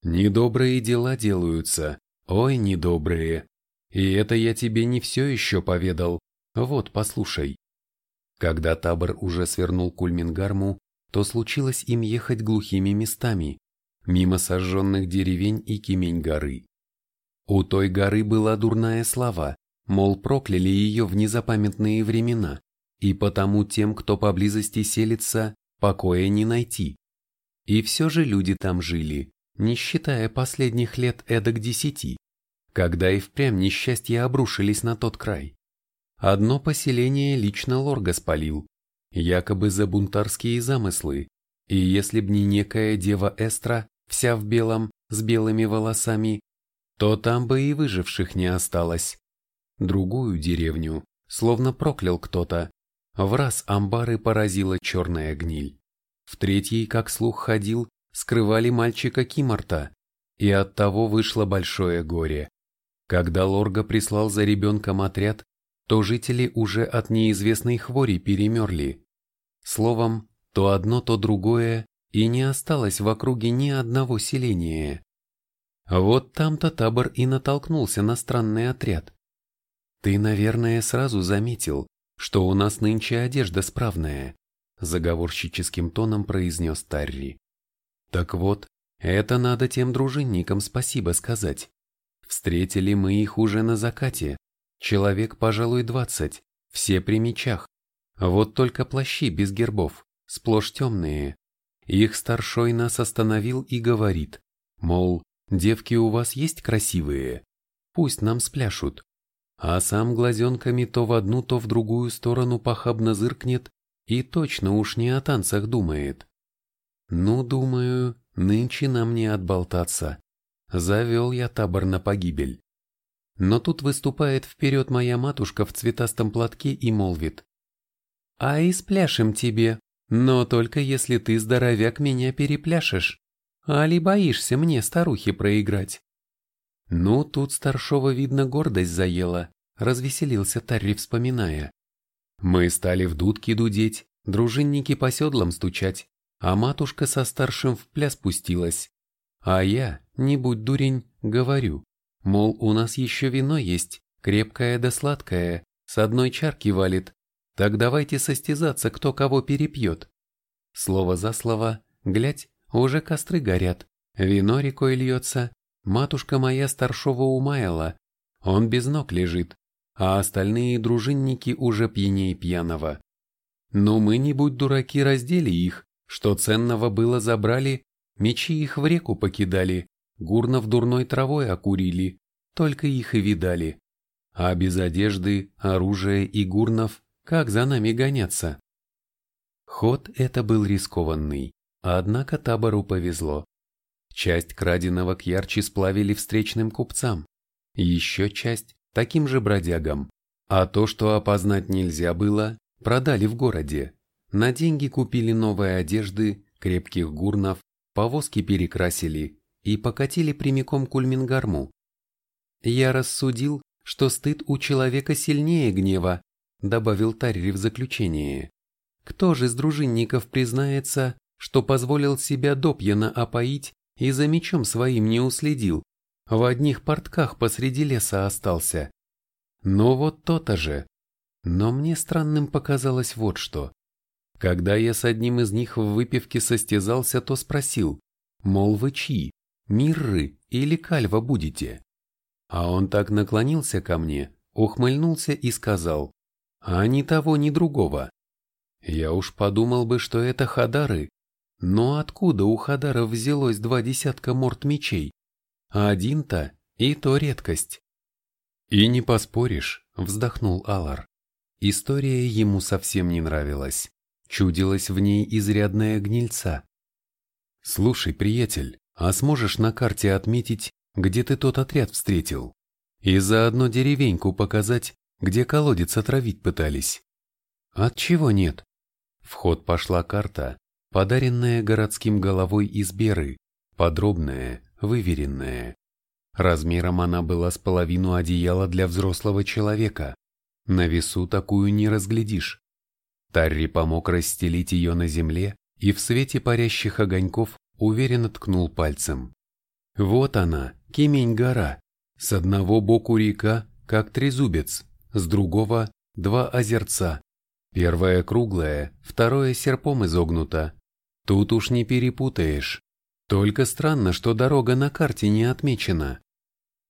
«Недобрые дела делаются, ой, недобрые. И это я тебе не все еще поведал, вот, послушай». Когда табор уже свернул к Ульмингарму, то случилось им ехать глухими местами, мимо сожженных деревень и Кимень горы. У той горы была дурная слава, мол, прокляли ее в незапамятные времена, и потому тем, кто поблизости селится, покоя не найти. И все же люди там жили, не считая последних лет эдак десяти, когда и впрямь несчастья обрушились на тот край. Одно поселение лично Лорга спалил, якобы за бунтарские замыслы, и если б не некая дева Эстра, вся в белом, с белыми волосами, то там бы и выживших не осталось. Другую деревню, словно проклял кто-то, в раз амбары поразила черная гниль. В третьей, как слух ходил, скрывали мальчика Кимарта, и от того вышло большое горе. Когда Лорга прислал за ребенком отряд, то жители уже от неизвестной хвори перемерли. Словом, то одно, то другое, и не осталось в округе ни одного селения. Вот там-то табор и натолкнулся на странный отряд. Ты, наверное, сразу заметил, что у нас нынче одежда справная, заговорщическим тоном произнес Тарри. Так вот, это надо тем дружинникам спасибо сказать. Встретили мы их уже на закате, человек, пожалуй, двадцать, все при мечах. Вот только плащи без гербов, сплошь темные. Их старшой нас остановил и говорит, мол, девки у вас есть красивые, пусть нам спляшут. А сам глазенками то в одну, то в другую сторону похабно зыркнет и точно уж не о танцах думает. Ну, думаю, нынче нам не отболтаться. Завел я табор на погибель. Но тут выступает вперед моя матушка в цветастом платке и молвит. «А и спляшем тебе, но только если ты, здоровяк, меня перепляшешь. Али боишься мне, старухе, проиграть?» Ну, тут старшего, видно, гордость заела, развеселился Тарри, вспоминая. Мы стали в дудки дудеть, дружинники по седлам стучать, а матушка со старшим в пляс пустилась. А я, не будь дурень, говорю, мол, у нас еще вино есть, крепкое да сладкое, с одной чарки валит, так давайте состязаться, кто кого перепьет. Слово за слово, глядь, уже костры горят, вино рекой льется, матушка моя старшего умаяла, он без ног лежит, а остальные дружинники уже пьяней пьяного. Но мы, не будь дураки, раздели их, что ценного было забрали, мечи их в реку покидали, гурнов дурной травой окурили, только их и видали. А без одежды, оружия и гурнов как за нами гоняться? Ход это был рискованный, однако табору повезло. Часть краденого к ярче сплавили встречным купцам, еще часть таким же бродягам, а то, что опознать нельзя было, продали в городе. На деньги купили новые одежды, крепких гурнов, повозки перекрасили и покатили прямиком к Ульмингарму. Я рассудил, что стыд у человека сильнее гнева, добавил Тарри в заключение. Кто же из дружинников признается, что позволил себя допьяно опоить и за мечом своим не уследил, в одних портках посреди леса остался? Но вот то-то же. Но мне странным показалось вот что. Когда я с одним из них в выпивке состязался, то спросил, мол, вы чьи, Мирры или Кальва будете? А он так наклонился ко мне, ухмыльнулся и сказал, а ни того, ни другого. Я уж подумал бы, что это Хадары, но откуда у Хадаров взялось два десятка морд мечей? А один-то и то редкость. И не поспоришь, вздохнул Алар. История ему совсем не нравилась. Чудилась в ней изрядная гнильца. Слушай, приятель, а сможешь на карте отметить, где ты тот отряд встретил? И заодно деревеньку показать, где колодец отравить пытались. От чего нет? В ход пошла карта, подаренная городским головой из Беры, подробная, выверенная. Размером она была с половину одеяла для взрослого человека. На весу такую не разглядишь. Тарри помог расстелить ее на земле и в свете парящих огоньков уверенно ткнул пальцем. Вот она, Кемень-гора. С одного боку река, как трезубец, с другого – два озерца. Первое круглое, второе серпом изогнуто. Тут уж не перепутаешь. Только странно, что дорога на карте не отмечена.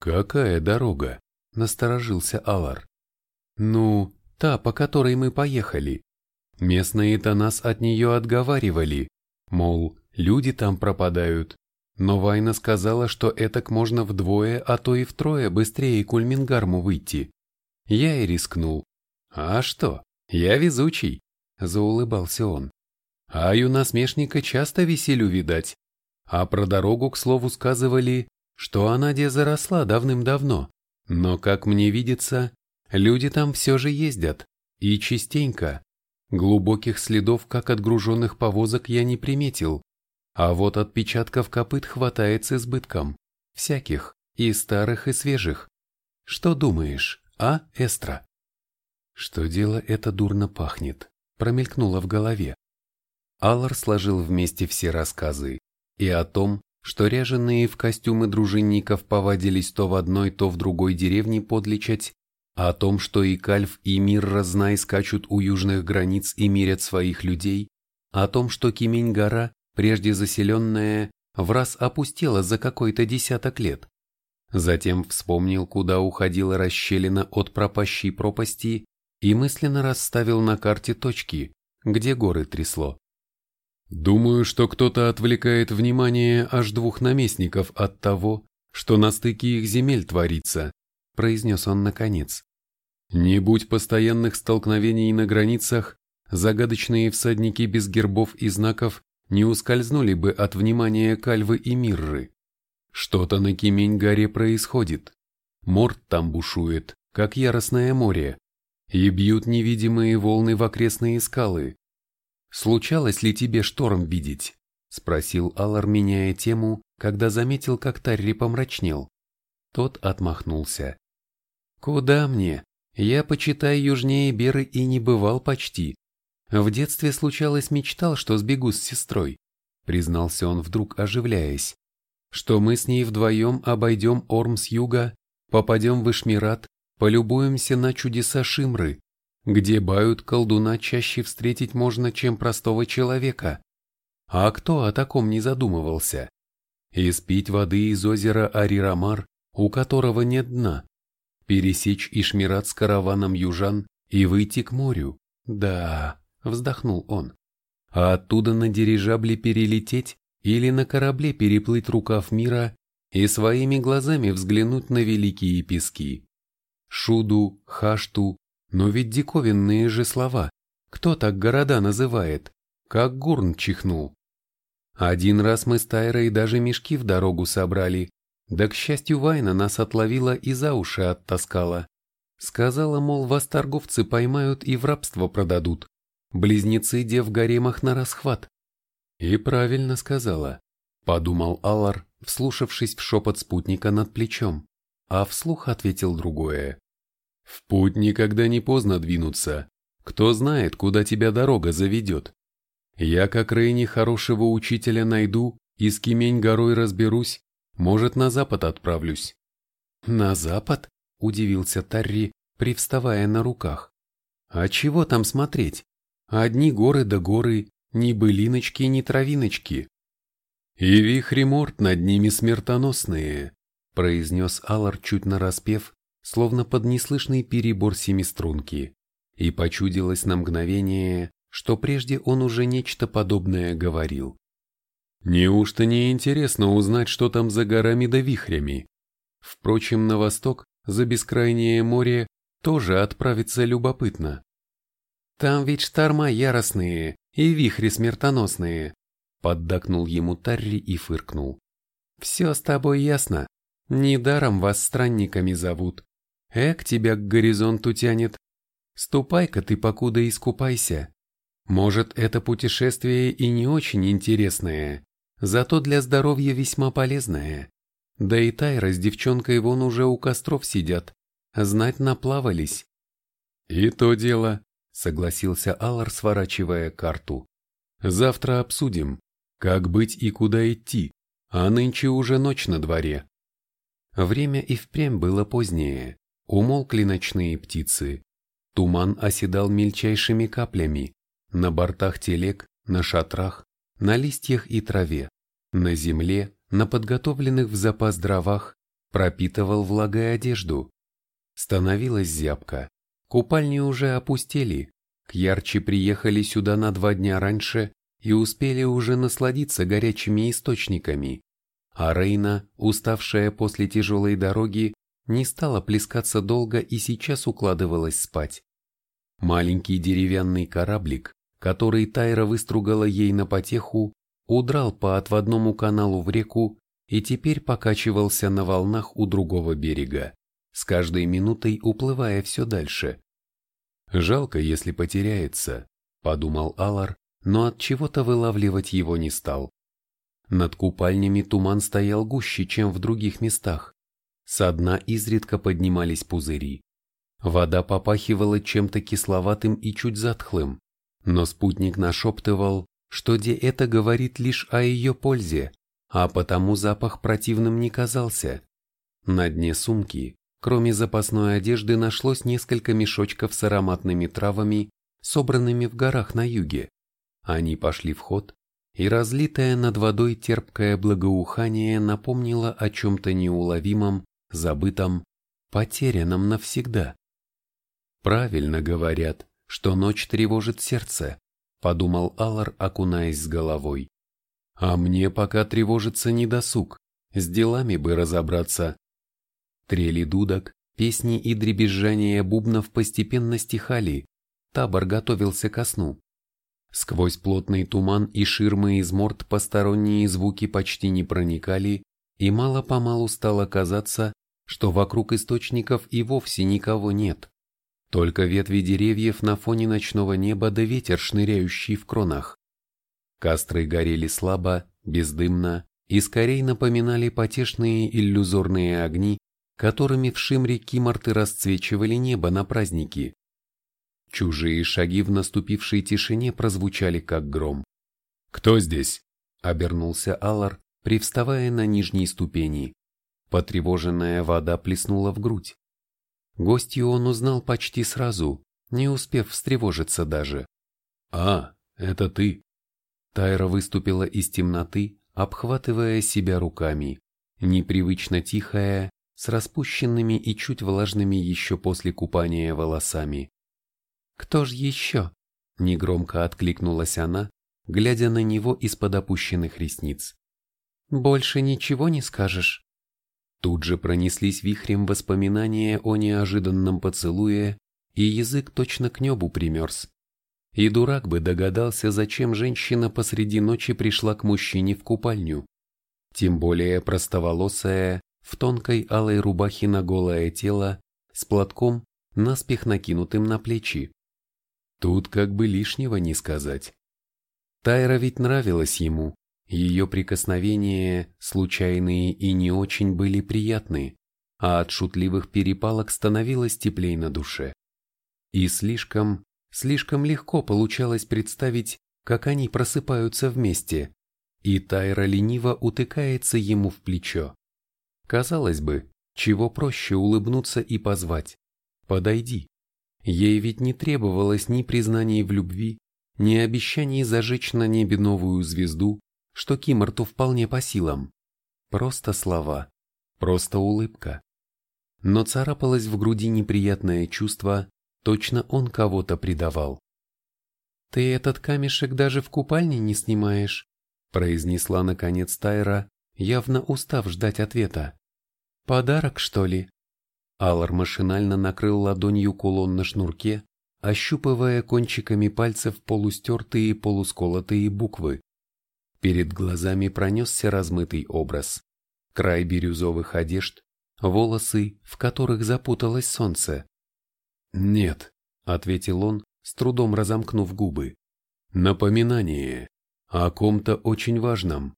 «Какая дорога?» – насторожился Алар. «Ну, та, по которой мы поехали. Местные-то нас от нее отговаривали, мол, люди там пропадают. Но Вайна сказала, что этак можно вдвое, а то и втрое быстрее к Ульмингарму выйти. Я и рискнул. «А что, я везучий», – заулыбался он. «Аю насмешника часто веселю видать. А про дорогу, к слову, сказывали, что она где заросла давным-давно. Но, как мне видится, люди там все же ездят. И частенько. Глубоких следов, как от груженных повозок, я не приметил. А вот отпечатков копыт хватает с избытком. Всяких, и старых, и свежих. Что думаешь, а, Эстра? Что дело это дурно пахнет, промелькнуло в голове. Аллар сложил вместе все рассказы. И о том, что ряженые в костюмы дружинников повадились то в одной, то в другой деревне подлечать, о том, что и Кальф, и Мир Разнай скачут у южных границ и мирят своих людей, о том, что Кимень-гора, прежде заселенная, в раз опустела за какой-то десяток лет. Затем вспомнил, куда уходила расщелина от пропащей пропасти и мысленно расставил на карте точки, где горы трясло. Думаю, что кто-то отвлекает внимание аж двух наместников от того, что на стыке их земель творится, произнес он наконец. Не будь постоянных столкновений на границах, загадочные всадники без гербов и знаков не ускользнули бы от внимания Кальвы и Мирры. Что-то на Кемень-горе происходит. Морд там бушует, как яростное море, и бьют невидимые волны в окрестные скалы. «Случалось ли тебе шторм видеть?» — спросил Аллар, меняя тему, когда заметил, как Тарри помрачнел. Тот отмахнулся. «Куда мне? Я, почитай, южнее Беры и не бывал почти. В детстве случалось мечтал, что сбегу с сестрой», — признался он вдруг, оживляясь. «Что мы с ней вдвоем обойдем Орм с юга, попадем в Ишмират, полюбуемся на чудеса Шимры, где бают колдуна чаще встретить можно, чем простого человека. А кто о таком не задумывался? Испить воды из озера Арирамар, у которого нет дна, пересечь Ишмират с караваном южан и выйти к морю. Да, вздохнул он. А оттуда на дирижабле перелететь или на корабле переплыть рукав мира и своими глазами взглянуть на великие пески. Шуду, Хашту, но ведь диковинные же слова. Кто так города называет? Как Гурн чихнул. Один раз мы с Тайрой даже мешки в дорогу собрали, да, к счастью, Вайна нас отловила и за уши оттаскала. Сказала, мол, вас торговцы поймают и в рабство продадут. Близнецы дев гаремах на расхват. И правильно сказала, подумал Аллар, вслушавшись в шепот спутника над плечом, а вслух ответил другое. В путь никогда не поздно двинуться. Кто знает, куда тебя дорога заведет. Я как Рейни хорошего учителя найду и с Кемень горой разберусь, может, на запад отправлюсь. На запад? Удивился Тарри, привставая на руках. А чего там смотреть? Одни горы да горы, ни былиночки, ни травиночки. И вихри морд над ними смертоносные, произнес Алар чуть нараспев, словно под неслышный перебор семиструнки, и почудилось на мгновение, что прежде он уже нечто подобное говорил. Неужто не интересно узнать, что там за горами да вихрями? Впрочем, на восток, за бескрайнее море, тоже отправиться любопытно. Там ведь шторма яростные и вихри смертоносные, поддакнул ему Тарри и фыркнул. Все с тобой ясно. Недаром вас странниками зовут. Эк, тебя к горизонту тянет. Ступай-ка ты покуда искупайся. Может, это путешествие и не очень интересное, зато для здоровья весьма полезное. Да и Тайра с девчонкой вон уже у костров сидят, знать наплавались. И то дело, согласился Аллар, сворачивая карту. Завтра обсудим, как быть и куда идти, а нынче уже ночь на дворе. Время и впрямь было позднее. Умолкли ночные птицы. Туман оседал мельчайшими каплями. На бортах телег, на шатрах, на листьях и траве, на земле, на подготовленных в запас дровах, пропитывал влагой одежду. Становилась зябко. Купальни уже опустели. К ярче приехали сюда на два дня раньше и успели уже насладиться горячими источниками. А Рейна, уставшая после тяжелой дороги, не стала плескаться долго и сейчас укладывалась спать. Маленький деревянный кораблик, который Тайра выстругала ей на потеху, удрал по отводному каналу в реку и теперь покачивался на волнах у другого берега, с каждой минутой уплывая все дальше. «Жалко, если потеряется», — подумал Алар, но от чего-то вылавливать его не стал. Над купальнями туман стоял гуще, чем в других местах. Со дна изредка поднимались пузыри. Вода попахивала чем-то кисловатым и чуть затхлым, но спутник нашептывал, что де это говорит лишь о ее пользе, а потому запах противным не казался. На дне сумки, кроме запасной одежды, нашлось несколько мешочков с ароматными травами, собранными в горах на юге. Они пошли в ход, и разлитое над водой терпкое благоухание напомнило о чем-то неуловимом, забытом, потерянном навсегда. Правильно говорят, что ночь тревожит сердце, подумал Алар, окунаясь с головой. А мне пока тревожится недосуг, с делами бы разобраться. Трели дудок, песни и дребезжание бубнов постепенно стихали, табор готовился ко сну. Сквозь плотный туман и ширмы из морд посторонние звуки почти не проникали, и мало-помалу стало казаться, что вокруг источников и вовсе никого нет. Только ветви деревьев на фоне ночного неба да ветер, шныряющий в кронах. Костры горели слабо, бездымно и скорее напоминали потешные иллюзорные огни, которыми в Шимре киморты расцвечивали небо на праздники. Чужие шаги в наступившей тишине прозвучали как гром. «Кто здесь?» — обернулся Аллар, привставая на нижней ступени. Потревоженная вода плеснула в грудь. Гостью он узнал почти сразу, не успев встревожиться даже. «А, это ты!» Тайра выступила из темноты, обхватывая себя руками, непривычно тихая, с распущенными и чуть влажными еще после купания волосами. «Кто ж еще?» – негромко откликнулась она, глядя на него из-под опущенных ресниц. «Больше ничего не скажешь?» Тут же пронеслись вихрем воспоминания о неожиданном поцелуе, и язык точно к небу примерз. И дурак бы догадался, зачем женщина посреди ночи пришла к мужчине в купальню. Тем более простоволосая, в тонкой алой рубахе на голое тело, с платком наспех накинутым на плечи. Тут как бы лишнего не сказать. Тайра ведь нравилась ему, ее прикосновения, случайные и не очень, были приятны, а от шутливых перепалок становилось теплей на душе. И слишком, слишком легко получалось представить, как они просыпаются вместе, и Тайра лениво утыкается ему в плечо. Казалось бы, чего проще улыбнуться и позвать. Подойди. Ей ведь не требовалось ни признаний в любви, ни обещаний зажечь на небе новую звезду, что Киморту вполне по силам. Просто слова, просто улыбка. Но царапалось в груди неприятное чувство, точно он кого-то предавал. «Ты этот камешек даже в купальне не снимаешь», произнесла наконец Тайра, явно устав ждать ответа. «Подарок, что ли?» Алар машинально накрыл ладонью кулон на шнурке, ощупывая кончиками пальцев полустертые полусколотые буквы. Перед глазами пронесся размытый образ. Край бирюзовых одежд, волосы, в которых запуталось солнце. «Нет», — ответил он, с трудом разомкнув губы. «Напоминание о ком-то очень важном».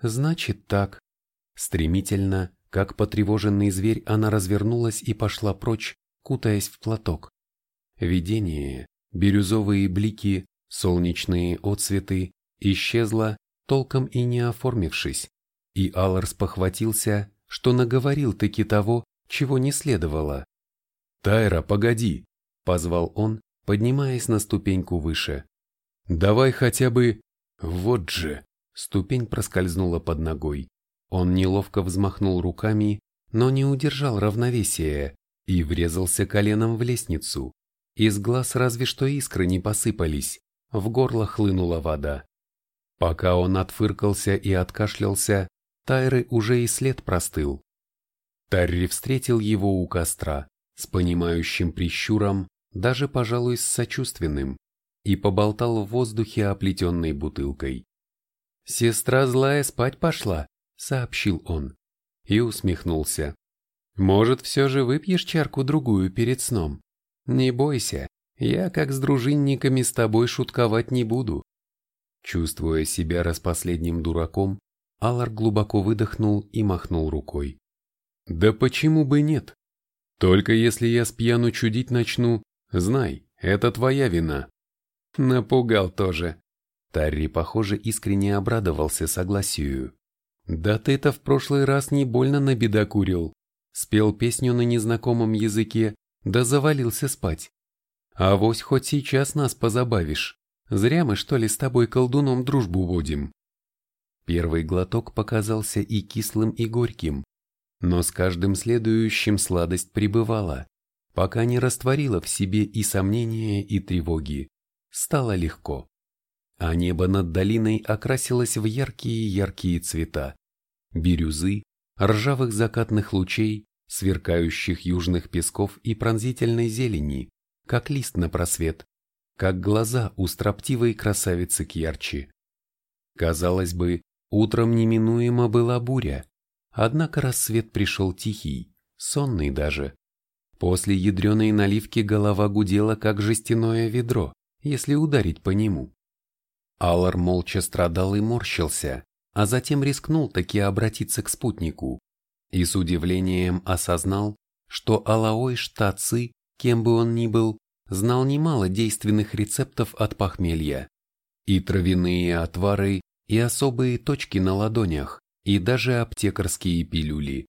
«Значит так». Стремительно, как потревоженный зверь, она развернулась и пошла прочь, кутаясь в платок. Видение, бирюзовые блики, солнечные отсветы исчезло, толком и не оформившись, и Алларс похватился, что наговорил-таки того, чего не следовало. «Тайра, погоди!» — позвал он, поднимаясь на ступеньку выше. «Давай хотя бы...» «Вот же!» — ступень проскользнула под ногой. Он неловко взмахнул руками, но не удержал равновесия и врезался коленом в лестницу. Из глаз разве что искры не посыпались, в горло хлынула вода. Пока он отфыркался и откашлялся, Тайры уже и след простыл. Тарри встретил его у костра, с понимающим прищуром, даже, пожалуй, с сочувственным, и поболтал в воздухе оплетенной бутылкой. «Сестра злая спать пошла», сообщил он. И усмехнулся. Может, все же выпьешь чарку-другую перед сном? Не бойся, я как с дружинниками с тобой шутковать не буду. Чувствуя себя распоследним дураком, Алар глубоко выдохнул и махнул рукой. Да почему бы нет? Только если я с пьяну чудить начну, знай, это твоя вина. Напугал тоже. Тарри, похоже, искренне обрадовался согласию. «Да ты-то в прошлый раз не больно набедокурил», спел песню на незнакомом языке, да завалился спать. А вось хоть сейчас нас позабавишь. Зря мы что ли с тобой колдуном дружбу водим. Первый глоток показался и кислым, и горьким, но с каждым следующим сладость пребывала, пока не растворила в себе и сомнения, и тревоги. Стало легко а небо над долиной окрасилось в яркие-яркие цвета. Бирюзы, ржавых закатных лучей, сверкающих южных песков и пронзительной зелени, как лист на просвет, как глаза у строптивой красавицы Кьярчи. Казалось бы, утром неминуемо была буря, однако рассвет пришел тихий, сонный даже. После ядреной наливки голова гудела, как жестяное ведро, если ударить по нему. Аллар молча страдал и морщился, а затем рискнул таки обратиться к спутнику и с удивлением осознал, что Алаой Штацы, кем бы он ни был, знал немало действенных рецептов от похмелья. И травяные отвары, и особые точки на ладонях, и даже аптекарские пилюли.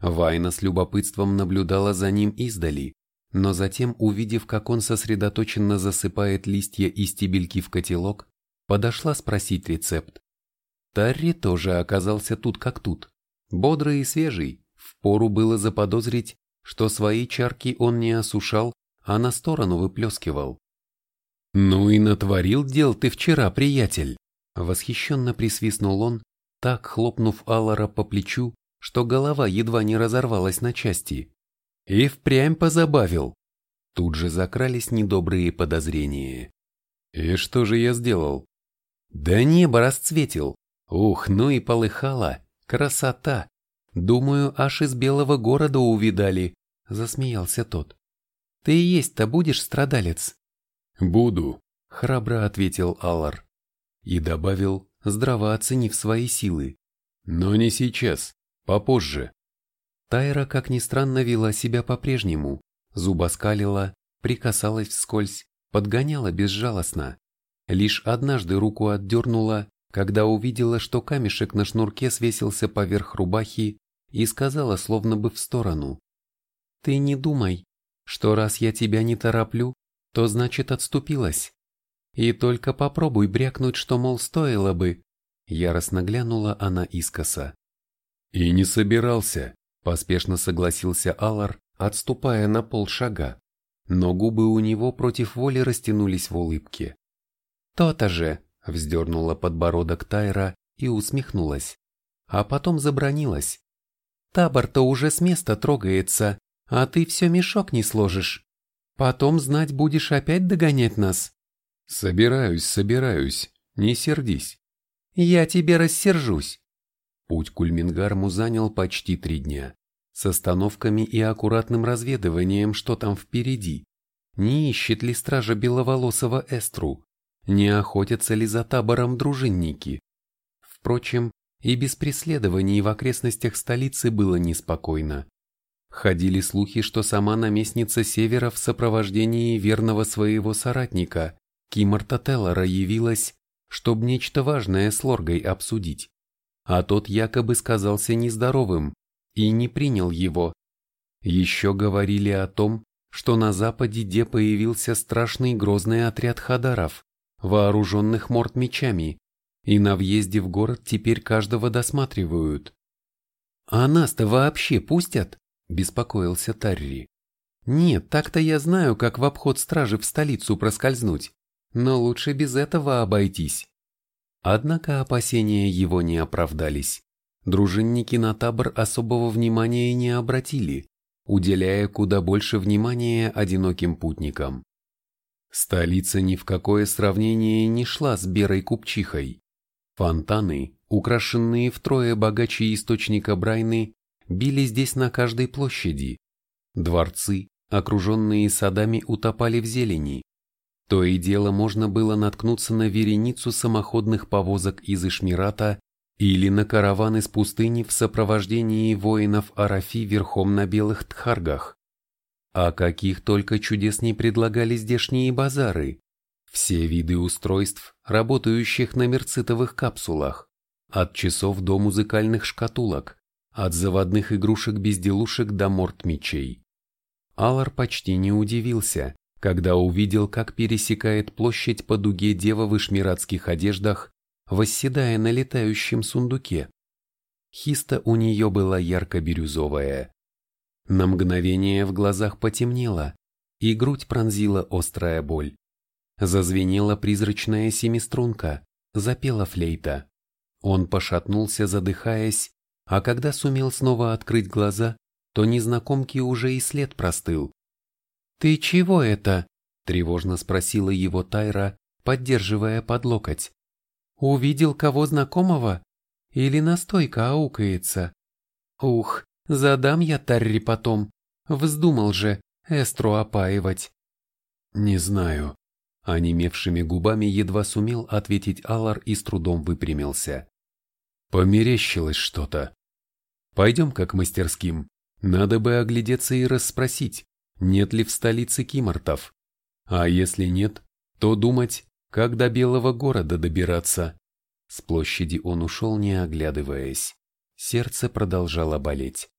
Вайна с любопытством наблюдала за ним издали, но затем, увидев, как он сосредоточенно засыпает листья и стебельки в котелок, подошла спросить рецепт. Тарри тоже оказался тут как тут, бодрый и свежий, впору было заподозрить, что свои чарки он не осушал, а на сторону выплескивал. «Ну и натворил дел ты вчера, приятель!» Восхищенно присвистнул он, так хлопнув Аллара по плечу, что голова едва не разорвалась на части. И впрямь позабавил. Тут же закрались недобрые подозрения. «И что же я сделал?» Да небо расцветил. Ух, ну и полыхало. Красота. Думаю, аж из белого города увидали, засмеялся тот. Ты и есть-то будешь страдалец? Буду, храбро ответил Аллар. И добавил, здраво оценив свои силы. Но не сейчас, попозже. Тайра, как ни странно, вела себя по-прежнему, зубоскалила, прикасалась вскользь, подгоняла безжалостно. Лишь однажды руку отдернула, когда увидела, что камешек на шнурке свесился поверх рубахи и сказала словно бы в сторону. «Ты не думай, что раз я тебя не тороплю, то значит отступилась. И только попробуй брякнуть, что, мол, стоило бы». Яростно глянула она искоса. «И не собирался», Поспешно согласился Алар, отступая на полшага, но губы у него против воли растянулись в улыбке. «То-то же!» – вздернула подбородок Тайра и усмехнулась, а потом забронилась. «Табор-то уже с места трогается, а ты все мешок не сложишь. Потом знать будешь опять догонять нас». «Собираюсь, собираюсь, не сердись». «Я тебе рассержусь». Путь к Ульмингарму занял почти три дня, с остановками и аккуратным разведыванием, что там впереди. Не ищет ли стража беловолосого Эстру? Не охотятся ли за табором дружинники? Впрочем, и без преследований в окрестностях столицы было неспокойно. Ходили слухи, что сама наместница Севера в сопровождении верного своего соратника, Кимарта Теллора, явилась, чтобы нечто важное с Лоргой обсудить а тот якобы сказался нездоровым и не принял его. Еще говорили о том, что на западе где появился страшный грозный отряд хадаров, вооруженных морд-мечами, и на въезде в город теперь каждого досматривают. «А нас-то вообще пустят?» – беспокоился Тарри. «Нет, так-то я знаю, как в обход стражи в столицу проскользнуть, но лучше без этого обойтись». Однако опасения его не оправдались. Дружинники на табор особого внимания не обратили, уделяя куда больше внимания одиноким путникам. Столица ни в какое сравнение не шла с Берой Купчихой. Фонтаны, украшенные втрое богаче источника Брайны, били здесь на каждой площади. Дворцы, окруженные садами, утопали в зелени, то и дело можно было наткнуться на вереницу самоходных повозок из Ишмирата или на караван из пустыни в сопровождении воинов Арафи верхом на белых тхаргах. А каких только чудес не предлагали здешние базары. Все виды устройств, работающих на мерцитовых капсулах, от часов до музыкальных шкатулок, от заводных игрушек-безделушек до морт-мечей. Алар почти не удивился, когда увидел, как пересекает площадь по дуге дева в ишмиратских одеждах, восседая на летающем сундуке. Хиста у нее была ярко-бирюзовая. На мгновение в глазах потемнело, и грудь пронзила острая боль. Зазвенела призрачная семиструнка, запела флейта. Он пошатнулся, задыхаясь, а когда сумел снова открыть глаза, то незнакомки уже и след простыл. «Ты чего это?» – тревожно спросила его Тайра, поддерживая под локоть. «Увидел кого знакомого? Или настойка аукается?» «Ух, задам я Тарри потом. Вздумал же Эстру опаивать». «Не знаю», – онемевшими губами едва сумел ответить Алар и с трудом выпрямился. «Померещилось что-то. Пойдем-ка к мастерским. Надо бы оглядеться и расспросить, нет ли в столице кимортов. А если нет, то думать, как до Белого города добираться. С площади он ушел, не оглядываясь. Сердце продолжало болеть.